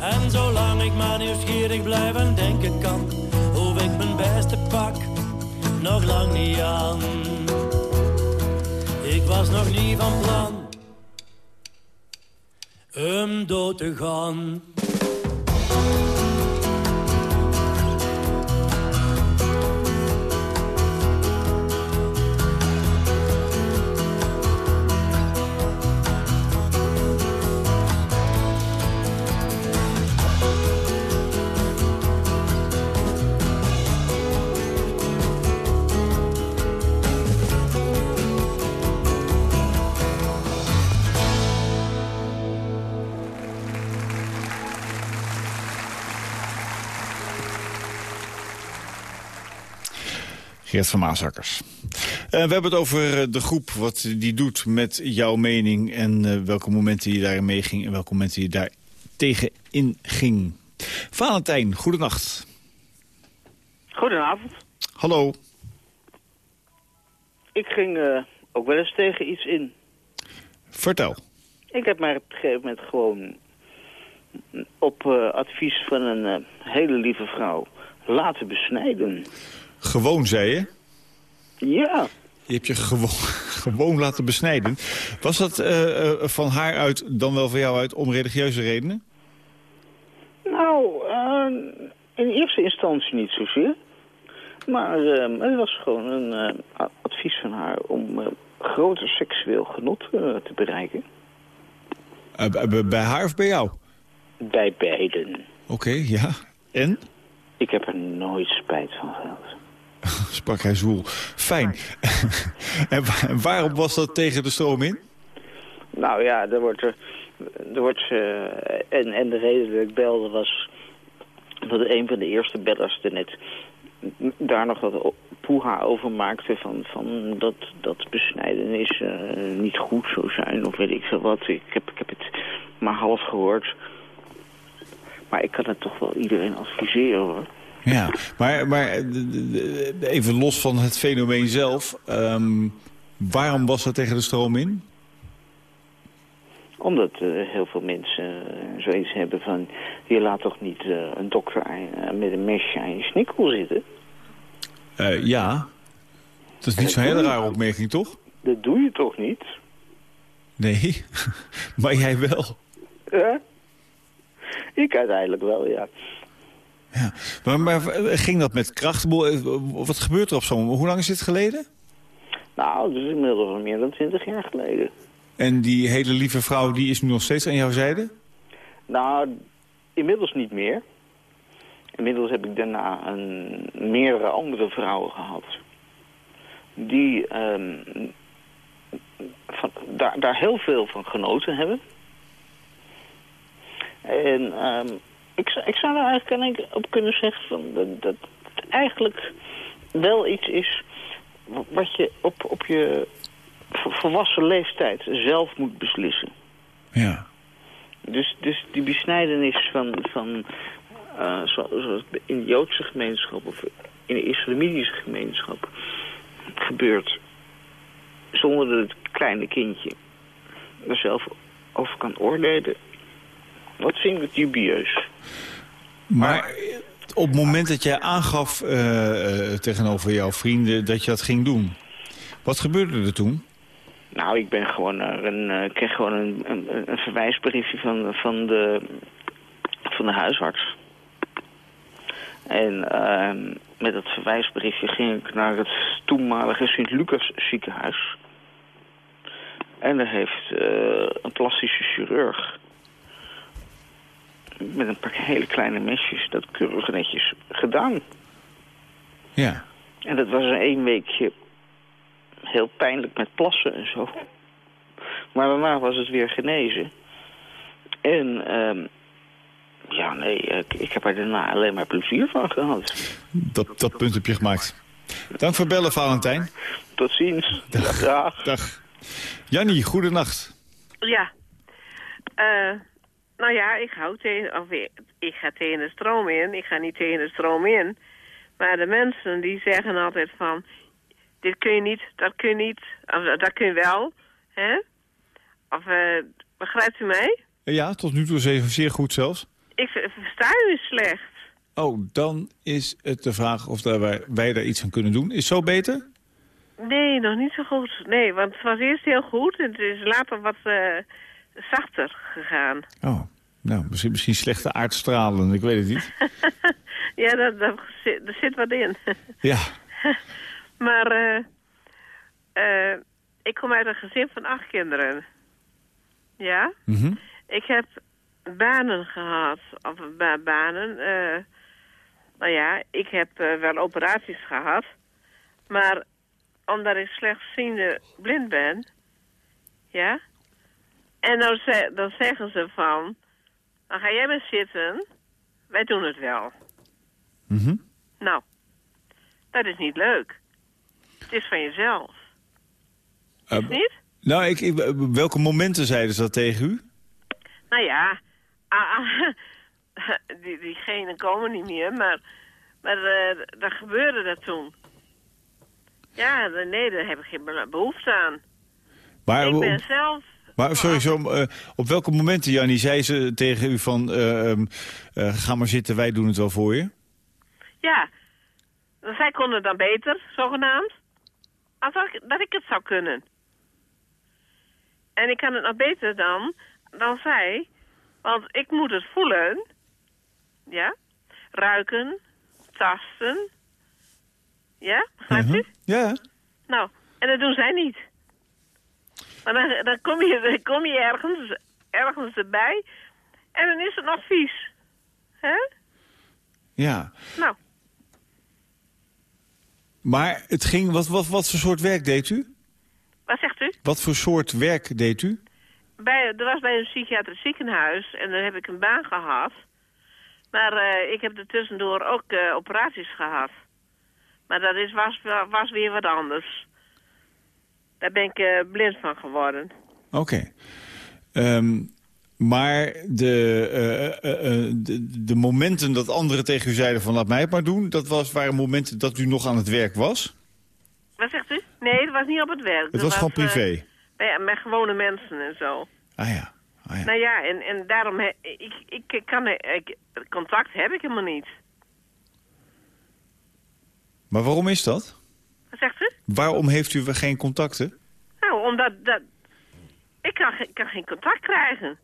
En zolang ik maar nieuwsgierig blijf en denken kan, hoef ik mijn beste pak nog lang niet aan. Ik was nog niet van plan hem dood te gaan. Geert van Maasakkers. Eh, we hebben het over eh, de groep, wat die doet met jouw mening... en eh, welke momenten je daarin meeging en welke momenten je daar tegenin ging. Valentijn, goedenacht. Goedenavond. Hallo. Ik ging ook wel eens tegen iets in. Vertel. Ik heb mij op een gegeven moment gewoon op advies van een hele lieve vrouw laten besnijden. Gewoon, zei je? Ja, Je hebt je gewoon, gewoon laten besnijden. Was dat eh, eh, van haar uit, dan wel van jou uit, om religieuze redenen? nou, eh, in eerste instantie niet zozeer. Maar eh, het was gewoon een eh, advies van haar om groter seksueel genot te bereiken. Bij haar of bij jou? Bij beiden. Oké, ja. En? Ik heb er nooit spijt van gehad. Sprak hij zwoel. Fijn. en wa- en waarom was dat tegen de stroom in? Nou ja, er wordt er, er wordt, eh, en, en de reden dat ik belde was dat een van de eerste bellers er net daar nog wat poeha over maakte van, van dat, dat besnijdenis eh, niet goed zou zijn of weet ik veel wat. Ik heb, ik heb het maar half gehoord. Maar ik kan het toch wel iedereen adviseren hoor. Ja, maar, maar eh, even los van het fenomeen zelf. ehm, waarom was dat tegen de stroom in? Omdat eh, heel veel mensen eh, zoiets hebben van... je laat toch niet een dokter aan- met een mesje aan je snikkel zitten? Ja. Dat is niet zo'n hele rare opmerking, toch? Dat doe je toch niet? Nee, maar jij wel. Ja? Ik uiteindelijk wel, ja. Ja. Maar, maar eh, ging dat met kracht? Eh, Wat gebeurt er op zo'n? Hoe lang is dit geleden? Nou, dat is inmiddels al meer dan twintig jaar geleden. En die hele lieve vrouw, die is nu nog steeds aan jouw zijde? Nou, inmiddels niet meer. Inmiddels heb ik daarna een, meerdere andere vrouwen gehad. Die ehm, van, daar, daar heel veel van genoten hebben. En ehm, ik, zou- ik zou er eigenlijk op kunnen zeggen van dat, dat het eigenlijk wel iets is wa- wat je op, op je vo- volwassen leeftijd zelf moet beslissen. Ja. Dus, dus die besnijdenis van, van eh, zo- zoals in de Joodse gemeenschap of in de islamitische gemeenschap gebeurt, zonder dat het kleine kindje er zelf over kan oordelen, wat vind ik dubieus. Maar op het moment dat jij aangaf eh, eh, tegenover jouw vrienden dat je dat ging doen... wat gebeurde er toen? Nou, ik ben gewoon naar een, eh, ik kreeg gewoon een, een, een verwijsbriefje van, van, de, van de huisarts. En ehm, met dat verwijsbriefje ging ik naar het toenmalige Sint-Lucas ziekenhuis. En daar heeft een plastische chirurg met een paar hele kleine mesjes dat keurig netjes gedaan. Ja. En dat was een één weekje heel pijnlijk met plassen en zo. Maar daarna was het weer genezen. En ehm, ja, nee, ik, ik heb er daarna alleen maar plezier van gehad. Dat, dat punt heb je gemaakt. Dank voor bellen, Valentijn. Tot ziens. Dag. Dag. Dag. Jannie, goedenacht. Ja. Eh, nou ja, ik hou tegen, of ik, ik ga tegen de stroom in. Ik ga niet tegen de stroom in. Maar de mensen die zeggen altijd van, dit kun je niet, dat kun je niet, of dat kun je wel. Hè? Of, eh, begrijpt u mij? Ja, tot nu toe zeer, zeer goed zelfs. Ik ver- versta u slecht. Oh, dan is het de vraag of daar wij, wij daar iets aan kunnen doen. Is zo beter? Nee, nog niet zo goed. Nee, want het was eerst heel goed en het is later wat eh, zachter gegaan. Oh, nou, misschien, misschien slechte aardstralen, ik weet het niet. ja, dat, dat, zit- er zit wat in. Ja, Maar eh, eh, ik kom uit een gezin van acht kinderen. Ja? mhm. Ik heb banen gehad, of ba- banen. eh, nou ja, ik heb wel operaties gehad. Maar omdat ik slechtziende blind ben, ja. En dan, ze- dan zeggen ze van, dan ga jij maar zitten, wij doen het wel. Mhm. Nou, dat is niet leuk. Het is van jezelf. Eh, Niet? nou, ik, ik- welke momenten zeiden ze dat tegen u? Nou ja, ah, ah, die, diegenen komen niet meer, maar, maar dat gebeurde dat toen. Ja, nee, daar heb ik geen be- behoefte aan. Maar, ik ben zelf... maar sorry, zo, eh, op welke momenten, Jannie, zei ze tegen u van... eh, ehm, eh, ga maar zitten, wij doen het wel voor je? Ja, zij konden dan beter, zogenaamd, als ik, dat ik het zou kunnen. En ik kan het nog beter dan, dan zij, want ik moet het voelen, ja, ruiken, tasten, ja, begrijpt u? Ja. Nou, en dat doen zij niet. Maar dan, dan, kom, je, dan kom je ergens, ergens erbij en dan is het nog vies. hè? Ja. Nou, Maar het ging, wat, wat, wat voor soort werk deed u? wat zegt u? Wat voor soort werk deed u? Bij, er was bij een psychiatrisch ziekenhuis en daar heb ik een baan gehad. Maar eh, ik heb er tussendoor ook eh, operaties gehad. Maar dat is, was, was weer wat anders. Daar ben ik eh, blind van geworden. Oké. Ehm, maar de, eh, eh, de, de momenten dat anderen tegen u zeiden van laat mij het maar doen... dat was, waren momenten dat u nog aan het werk was? Wat zegt u? Nee, het was niet op het werk. Het Dat was gewoon privé? bij- met gewone mensen en zo. Ah ja. Ah, ja. Nou ja, en, en daarom... He, ik, ik kan... Ik, contact heb ik helemaal niet. Maar waarom is dat? Zegt u? Waarom heeft u geen contacten? Nou, omdat... Dat, ik kan, ik kan geen contact krijgen.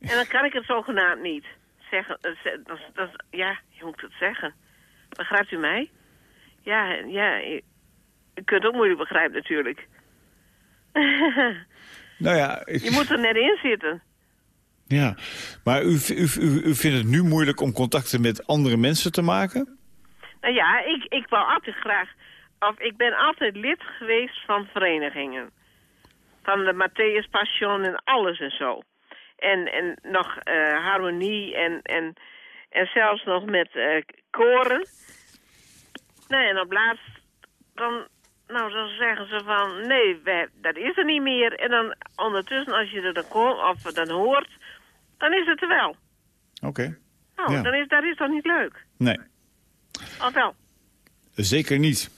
En dan kan ik het zogenaamd niet zeggen. eh, Dat, dat, ja, hoe moet het zeggen? Begrijpt u mij? Ja, ja, je, je kunt het ook moeilijk begrijpen natuurlijk. Nou ja, ik- je moet er net in zitten. ja. maar u, u, u, u vindt het nu moeilijk om contacten met andere mensen te maken? Nou ja, ik, ik wou altijd graag... Of ik ben altijd lid geweest van verenigingen. Van de Matthäus Passion en alles en zo. En, en nog eh, harmonie en, en, en zelfs nog met eh, koren. Nee, en op laatst... Dan, nou, dan zeggen ze van... Nee, wij, dat is er niet meer. En dan ondertussen, als je er dan, komt, of dan hoort... Dan is het er wel. Oké. Nou, Ja. dan is, dat is toch niet leuk? Nee, Of wel? zeker niet.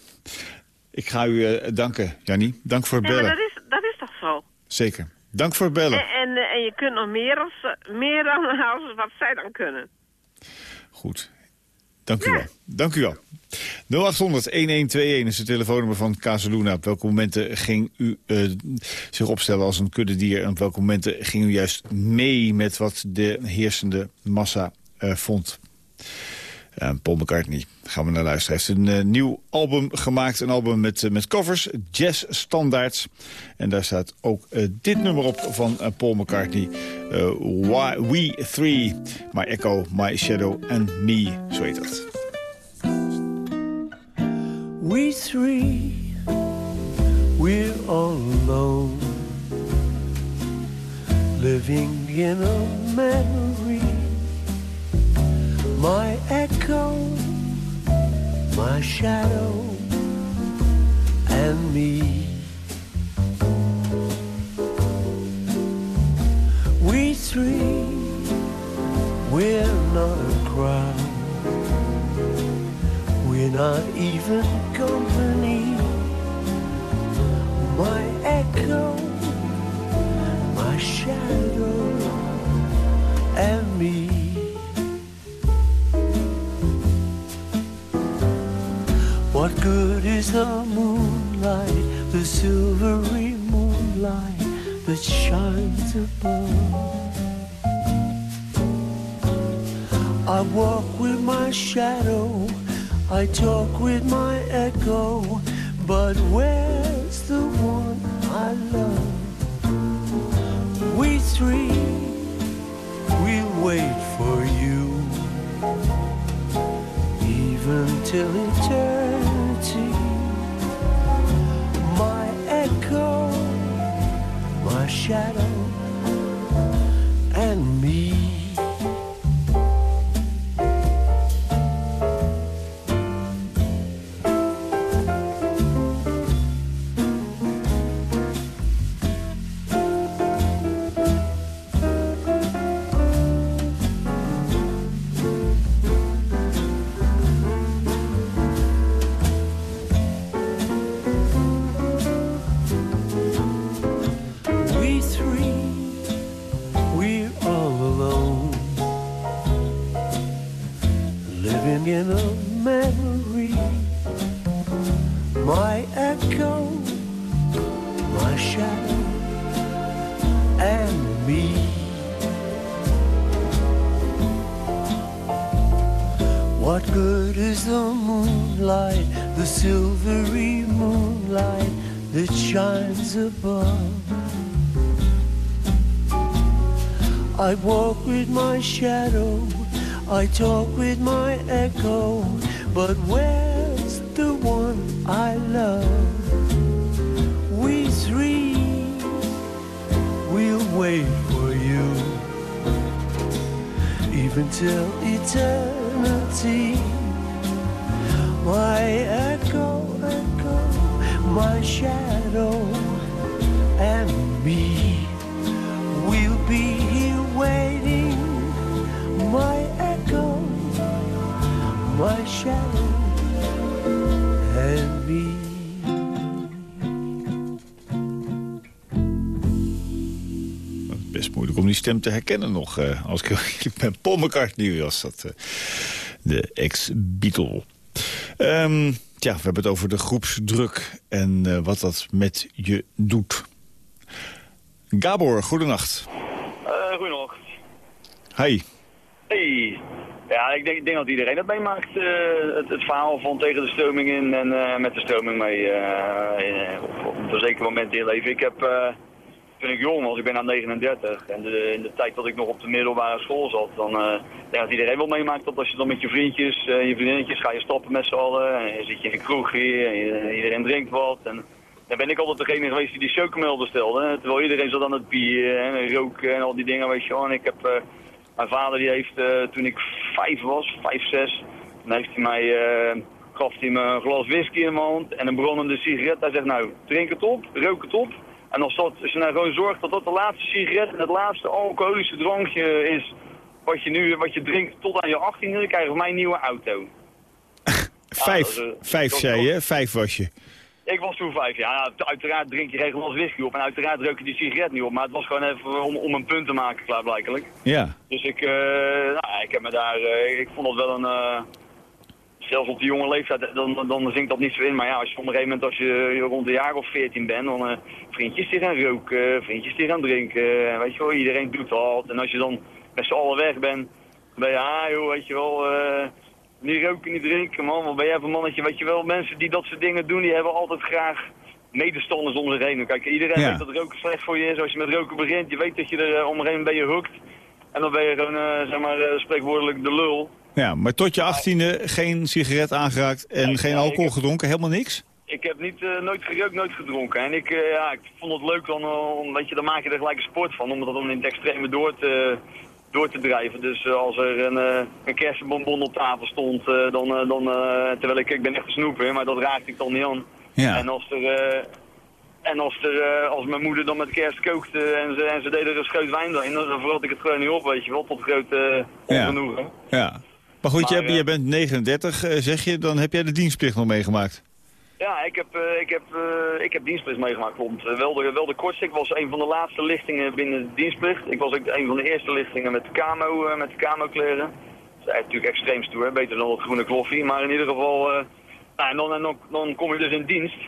Ik ga u eh, danken, Jannie. Dank voor het Ja, bellen. dat is, dat is toch zo? Zeker. Dank voor het bellen. En, en, eh, en je kunt nog meer, als, eh, meer dan als wat zij dan kunnen. Goed. Dank u wel. Dank u wel. 0800-1121 is het telefoonnummer van Casaluna. Op welke momenten ging u zich opstellen als een kuddedier... en op welke momenten ging u juist mee met wat de heersende massa eh, vond? Eh, Paul McCartney, gaan we naar luisteren. Hij heeft een eh, nieuw album gemaakt, een album met, eh, met covers, jazz standaards. En daar staat ook eh, dit nummer op van Paul McCartney. We Three, My Echo, My Shadow and Me, zo heet dat. We three, we're all alone, living in a memory. My echo, my shadow, and me. We three, we're not a crowd. We're not even company. My echo, my shadow, and me. What good is the moonlight, the silvery moonlight that shines above? I walk with my shadow, I talk with my echo, but where's the one I love? We three, we'll wait for you, even till eternity. I talk with my echo, but where's the one I love? We three we'll wait for you, even till eternity. Stem te herkennen nog. eh, als ik eerlijk ben, Paul McCartney was dat. eh, de ex-Beatle. Ehm, ja, we hebben het over de groepsdruk en eh, wat dat met je doet. Gabor, goedenacht. Uh, goedenacht. Hi. Hey. Ja, ik denk, denk dat iedereen dat meemaakt. het, het verhaal van tegen de stroming in en met de stroming mee. op, een zeker moment in je leven. Ik heb, toen ik jong was, ik ben aan 39. En de, in de tijd dat ik nog op de middelbare school zat, dan eh, denk dat iedereen wel meemaakt dat als je dan met je vriendjes en je vriendinnetjes ga je stappen met z'n allen. En zit je in een kroegje en iedereen drinkt wat. En, dan ben ik altijd degene geweest die die chocomel bestelde. hè. Terwijl iedereen zat aan het bier en roken en al die dingen, weet je. En ik heb, eh, mijn vader die heeft, eh, toen ik vijf was, vijf, zes, dan heeft hij mij, eh, gaf hij me een glas whisky in mijn hand en een brandende sigaret. Hij zegt, nou, drink het op, rook het op. En als, dat, als je nou gewoon zorgt dat dat de laatste sigaret en het laatste alcoholische drankje is wat je nu wat je drinkt tot aan je 18e, dan krijg je van mij een nieuwe auto. Vijf, dat eh, vijf dat- zei je, vijf was je. Ik was toen vijf jaar. Ja, uiteraard drink je glas whisky op en uiteraard rook je die sigaret niet op. Maar het was gewoon even om, om een punt te maken, klaarblijkelijk. Ja. Dus ik, eh, nou, ik heb me daar, eh, ik vond dat wel een, zelfs op die jonge leeftijd, dan, dan zinkt dat niet zo in. Maar ja, als je op een gegeven moment, als je rond de jaar of 14 bent, dan eh, vriendjes die gaan roken, vriendjes die gaan drinken, eh, weet je wel, iedereen doet wat. En als je dan met z'n allen weg bent, dan ben je, ah joh, weet je wel, eh, niet roken, niet drinken, man. Wat ben jij voor een mannetje, weet je wel. Mensen die dat soort dingen doen, die hebben altijd graag medestanders om zich heen. Kijk, iedereen Ja. weet dat roken slecht voor je is. Als je met roken begint, je weet dat je er eh, om een gegeven moment ben je hooked. En dan ben je gewoon, eh, zeg maar, eh, spreekwoordelijk de lul. Ja, maar tot je achttiende geen sigaret aangeraakt en geen alcohol gedronken, helemaal niks? Ik heb niet, eh, nooit gerookt, nooit gedronken. En ik, eh, ja, ik vond het leuk dan, eh, om, weet je, dan maak je er gelijk een sport van. Om dat dan in het extreme door te, door te drijven. Dus als er een, een kersenbonbon op tafel stond, dan, dan terwijl ik, ik ben echt een snoeper, maar dat raakte ik dan niet aan. Ja. En als er... en als, er, als mijn moeder dan met kerst kookte en ze, en ze deed er een scheut wijn in, dan verrot ik het gewoon niet op, weet je wel, tot groot eh Ja. ongenoegen. Ja. Maar goed, Maar, je, eh, je bent 39, eh, zeg je, dan heb jij de dienstplicht nog meegemaakt. Ja, ik heb, eh, ik heb, ik heb dienstplicht meegemaakt, klopt. Wel, de, wel de kortste. Ik was een van de laatste lichtingen binnen de dienstplicht. Ik was ook een van de eerste lichtingen met de camo, eh, met de camo-kleren. Dat is eigenlijk natuurlijk extreem stoer, beter dan het groene kloffie. Maar in ieder geval, nou, en dan, en dan, dan kom je dus in dienst.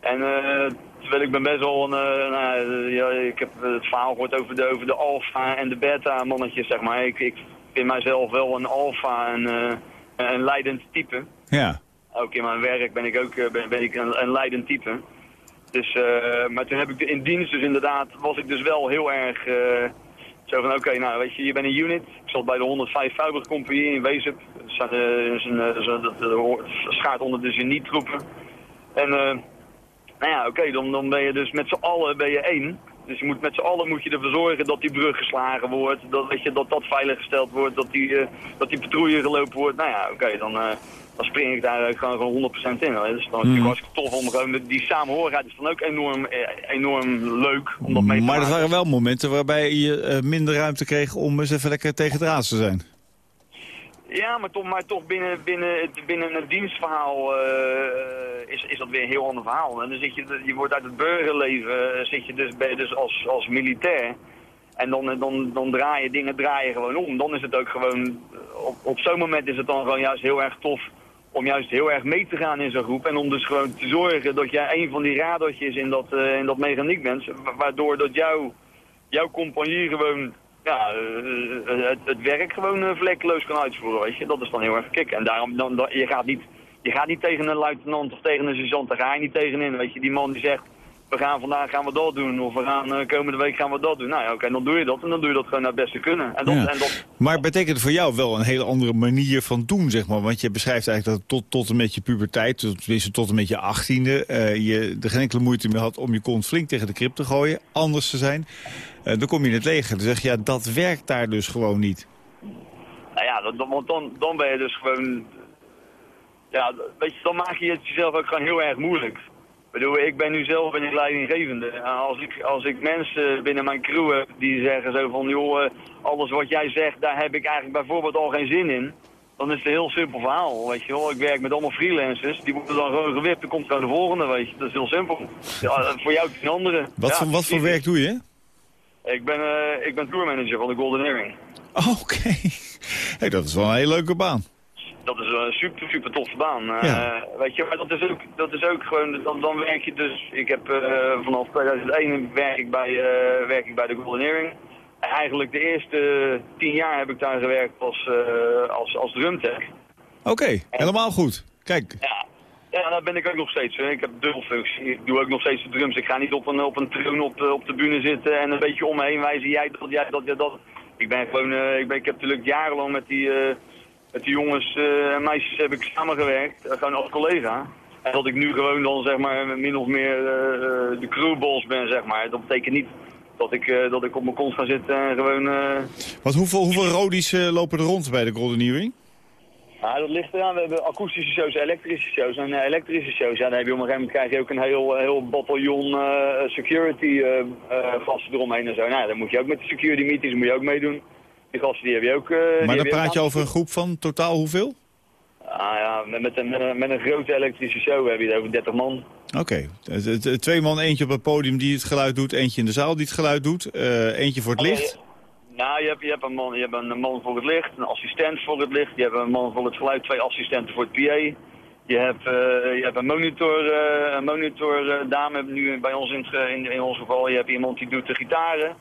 En terwijl ik ben best wel een, nou, ja, ik heb het verhaal gehoord over de, over de alfa en de beta mannetjes, zeg maar. Ik, ik vind mijzelf wel een alfa en eh, een leidend type. Ja. Ook in mijn werk ben ik ook eh, ben, ben ik een, een leidend type. Dus, eh, maar toen heb ik in dienst dus inderdaad, was ik dus wel heel erg zo van, oké, nou weet je, je bent een unit. Ik zat bij de 105 Compagnie in Wezep. Dat een, schaart onder de genie-troepen. En, eh, nou ja, oké, dan, dan ben je dus met z'n allen ben je één. Dus je moet met z'n allen moet je ervoor zorgen dat die brug geslagen wordt, dat, weet je, dat dat veiliggesteld wordt, dat die, eh, dat die patrouille gelopen wordt. Nou ja, oké, dan, eh, dan spring ik daar gewoon, gewoon 100% in. Hè. Dus dan is het Mhm. hartstikke tof om gewoon, die samenhorigheid is dan ook enorm, eh, enorm leuk om dat mee te Maar er waren wel momenten waarbij je minder ruimte kreeg om eens even lekker tegen het raad te zijn. Ja, maar toch, maar toch binnen, binnen, binnen het dienstverhaal eh, is, is dat weer een heel ander verhaal. En dan zit je, je wordt uit het burgerleven, eh, zit je dus, je dus als, als militair. En dan, dan, dan draaien dingen draaien gewoon om. Dan is het ook gewoon, op, op zo'n moment is het dan gewoon juist heel erg tof om juist heel erg mee te gaan in zo'n groep. En om dus gewoon te zorgen dat jij een van die radertjes in dat, eh, in dat mechaniek bent. wa- Waardoor dat jouw jouw compagnie gewoon ja, eh, het, het werk gewoon eh, vlekkeloos kan uitvoeren. Weet je? Dat is dan heel erg kick. En daarom, dan, dan, je, gaat niet, je gaat niet tegen een luitenant of tegen een sergeant, daar ga je niet tegenin. Weet je? Die man die zegt, we gaan vandaag gaan we dat doen. Of we gaan eh, komende week gaan we dat doen. Nou ja, oké, dan doe je dat. En dan doe je dat gewoon naar het beste kunnen. En dat, Ja. en dat, Maar betekent het voor jou wel een hele andere manier van doen, zeg maar? Want je beschrijft eigenlijk dat tot, tot en met je puberteit, tot- tenminste tot en met je achttiende, eh je er geen enkele moeite meer had om je kont flink tegen de krip te gooien, anders te zijn. Eh, dan kom je in het leger. Dan zeg je, ja, dat werkt daar dus gewoon niet. Nou ja, dan, dan- want dan, dan ben je dus gewoon... Ja, weet je, dan maak je het jezelf ook gewoon heel erg moeilijk. Ik bedoel, ik ben nu zelf ben ik leidinggevende. En als ik, als ik mensen binnen mijn crew heb die zeggen zo van... joh, eh, alles wat jij zegt, daar heb ik eigenlijk bijvoorbeeld al geen zin in. Dan is het een heel simpel verhaal, weet je wel. Ik werk met allemaal freelancers, die worden dan gewoon gewipt. Dan komt gewoon de volgende, weet je. Dat is heel simpel. Ja, voor jou is een andere. Wat, Ja, voor, wat voor werk doe je? Ik ben, eh, ik ben tourmanager van de Golden Earring. Oh, Oké. Hey, dat is wel een hele leuke baan. Dat is een super, super toffe baan. Eh, weet je, maar dat is ook, dat is ook gewoon, dan, dan werk je dus, ik heb eh, vanaf 2001 werk ik, bij, werk ik bij de Golden Earring. En eigenlijk de eerste tien jaar heb ik daar gewerkt als, als, als drumtech. Oké, helemaal goed. Kijk, Ja. Ja, daar ben ik ook nog steeds. Ik heb dubbelfunctie. Ik doe ook nog steeds de drums. Ik ga niet op een, op een troon op op de bühne zitten en een beetje om me heen wijzen. Jij dat, jij dat, jij dat. Ik ben gewoon, eh, ik, ben, ik heb natuurlijk jarenlang met die, eh, met die jongens eh, en meisjes heb ik samengewerkt. gewoon als collega. En dat ik nu gewoon dan zeg maar min of meer de crewboss ben, zeg maar. Dat betekent niet dat ik, dat ik op mijn kont ga zitten en gewoon... wat, hoeveel, hoeveel rodies lopen er rond bij de Golden Earring? Ja, dat ligt eraan. We hebben akoestische shows, elektrische shows. En eh, elektrische shows, ja, dan heb je op een gegeven moment krijg je ook een heel, heel bataljon eh, security eh, gasten eromheen en zo. Nou, dan moet je ook met de security meetings moet je ook meedoen. Die gasten die heb je ook... Maar dan praat je over een groep van totaal hoeveel? Ah ja, met, met, een, met, een, grote elektrische show heb je het over 30 man. Oké, twee man, eentje op het podium die het geluid doet, eentje in de zaal die het geluid doet, eentje voor het licht. Nou, je hebt, je, hebt een man, je hebt een man voor het licht, een assistent voor het licht. Je hebt een man voor het geluid, twee assistenten voor het PA. Je hebt, eh, je hebt een monitor, eh, een monitor eh, dame nu bij ons in, het in, in ons geval. Je hebt iemand die doet de gitaren.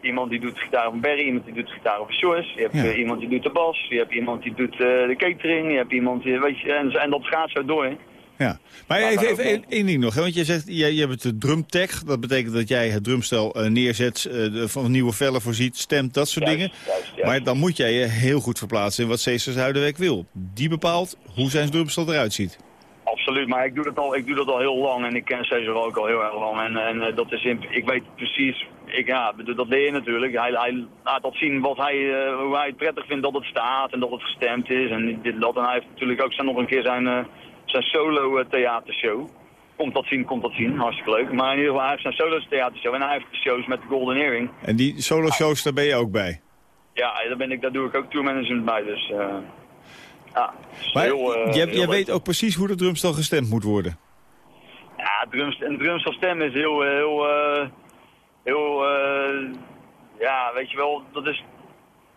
Iemand die doet de gitaar van Barry, iemand die doet de gitaar van Joyce. Je hebt Ja. iemand die doet de bas. Je hebt iemand die doet de catering. Je hebt iemand die, weet je, en, en dat gaat zo door. Ja. Maar even, even één, één ding nog. Hè? Want je zegt, jij, je hebt de drumtech. Dat betekent dat jij het drumstel eh, neerzet, eh, de- van nieuwe vellen voorziet, stemt, dat soort dingen. juist, juist. Maar dan moet jij je heel goed verplaatsen in wat Cesar Zuiderwijk wil. Die bepaalt hoe zijn drumstel eruit ziet. Absoluut, maar ik doe dat al, ik doe dat al heel lang en ik ken Cesar ook al heel erg lang. En, en eh, dat is in, ik weet precies, ik, ja, dat leer je natuurlijk. Hij, hij laat dat zien wat hij, hoe hij het prettig vindt dat het staat en dat het gestemd is. En dit dat. En hij heeft natuurlijk ook zijn, nog een keer zijn, zijn solo eh, theatershow. Komt dat zien, komt dat zien. Hartstikke leuk. Maar in ieder geval, hij heeft zijn solo theatershow en hij heeft de shows met de Golden Earring. En die solo shows, daar ben je ook bij. Ja, daar, ben ik, daar doe ik ook tourmanagement bij, dus... eh ja, Maar heel, eh, jij, weet ook precies hoe de drumstel gestemd moet worden. Ja, drums, een drumstel stem is heel, heel, heel, ja, weet je wel, dat is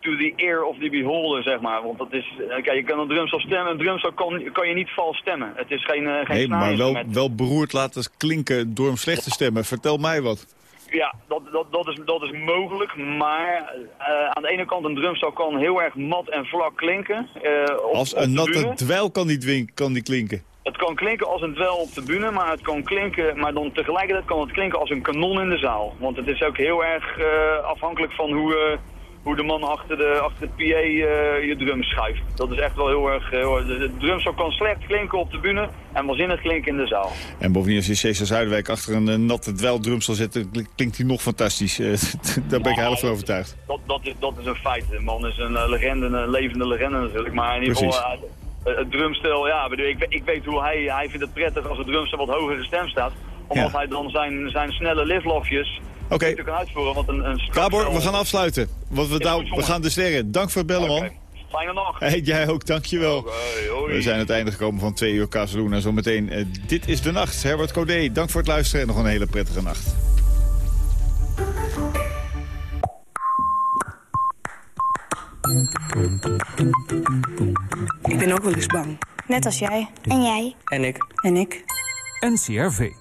to the ear of the beholder, zeg maar. Want dat is, eh, kijk, je kan een drumstel stemmen, een drumstel kan, kan je niet vals stemmen. Het is geen, eh, geen Nee, maar wel, wel beroerd laten klinken door hem slecht te stemmen. Vertel mij wat. Ja, dat, dat, dat, is, dat is mogelijk, maar eh, aan de ene kant een drumstel kan heel erg mat en vlak klinken. op, Als een natte dweil kan die, kan die klinken. Het kan klinken als een dwel op de bühne, maar het kan klinken, maar dan tegelijkertijd kan het klinken als een kanon in de zaal. Want het is ook heel erg afhankelijk van hoe, hoe de man achter, de, achter het PA eh, je drum schuift. Dat is echt wel heel erg, heel erg- de, de drumstel kan slecht klinken op de bühne en waanzinnig klinken in de zaal. En bovendien als je Cesar Zuiderwijk achter een eh, natte dweil drumstel zet, dan klink- klinkt hij nog fantastisch. Eh, Daar ben ik heilig van overtuigd. Dat, dat, is, dat is een feit. De man is een eh, legende, een levende legende natuurlijk. Maar in ieder geval, eh, het drumstel, ja, bedoel, ik, ik weet hoe hij, hij vindt het prettig als het drumstel wat hoger gestemd staat. Omdat Ja. hij dan zijn, zijn snelle liftlofjes Oké. beter kan uitvoeren. Want een, een Gabor, we gaan afsluiten. Want we, nou, we gaan de sterren. Dank voor het bellen, man. Fijne nacht. Hey, jij ook, dankjewel. Hoi. We zijn aan het einde gekomen van twee uur Casaluna. Zometeen, eh, dit is de nacht. Herbert Codé, dank voor het luisteren en nog een hele prettige nacht. Ik ben ook wel eens bang. Net als jij. En jij. En ik. En ik. NCRV.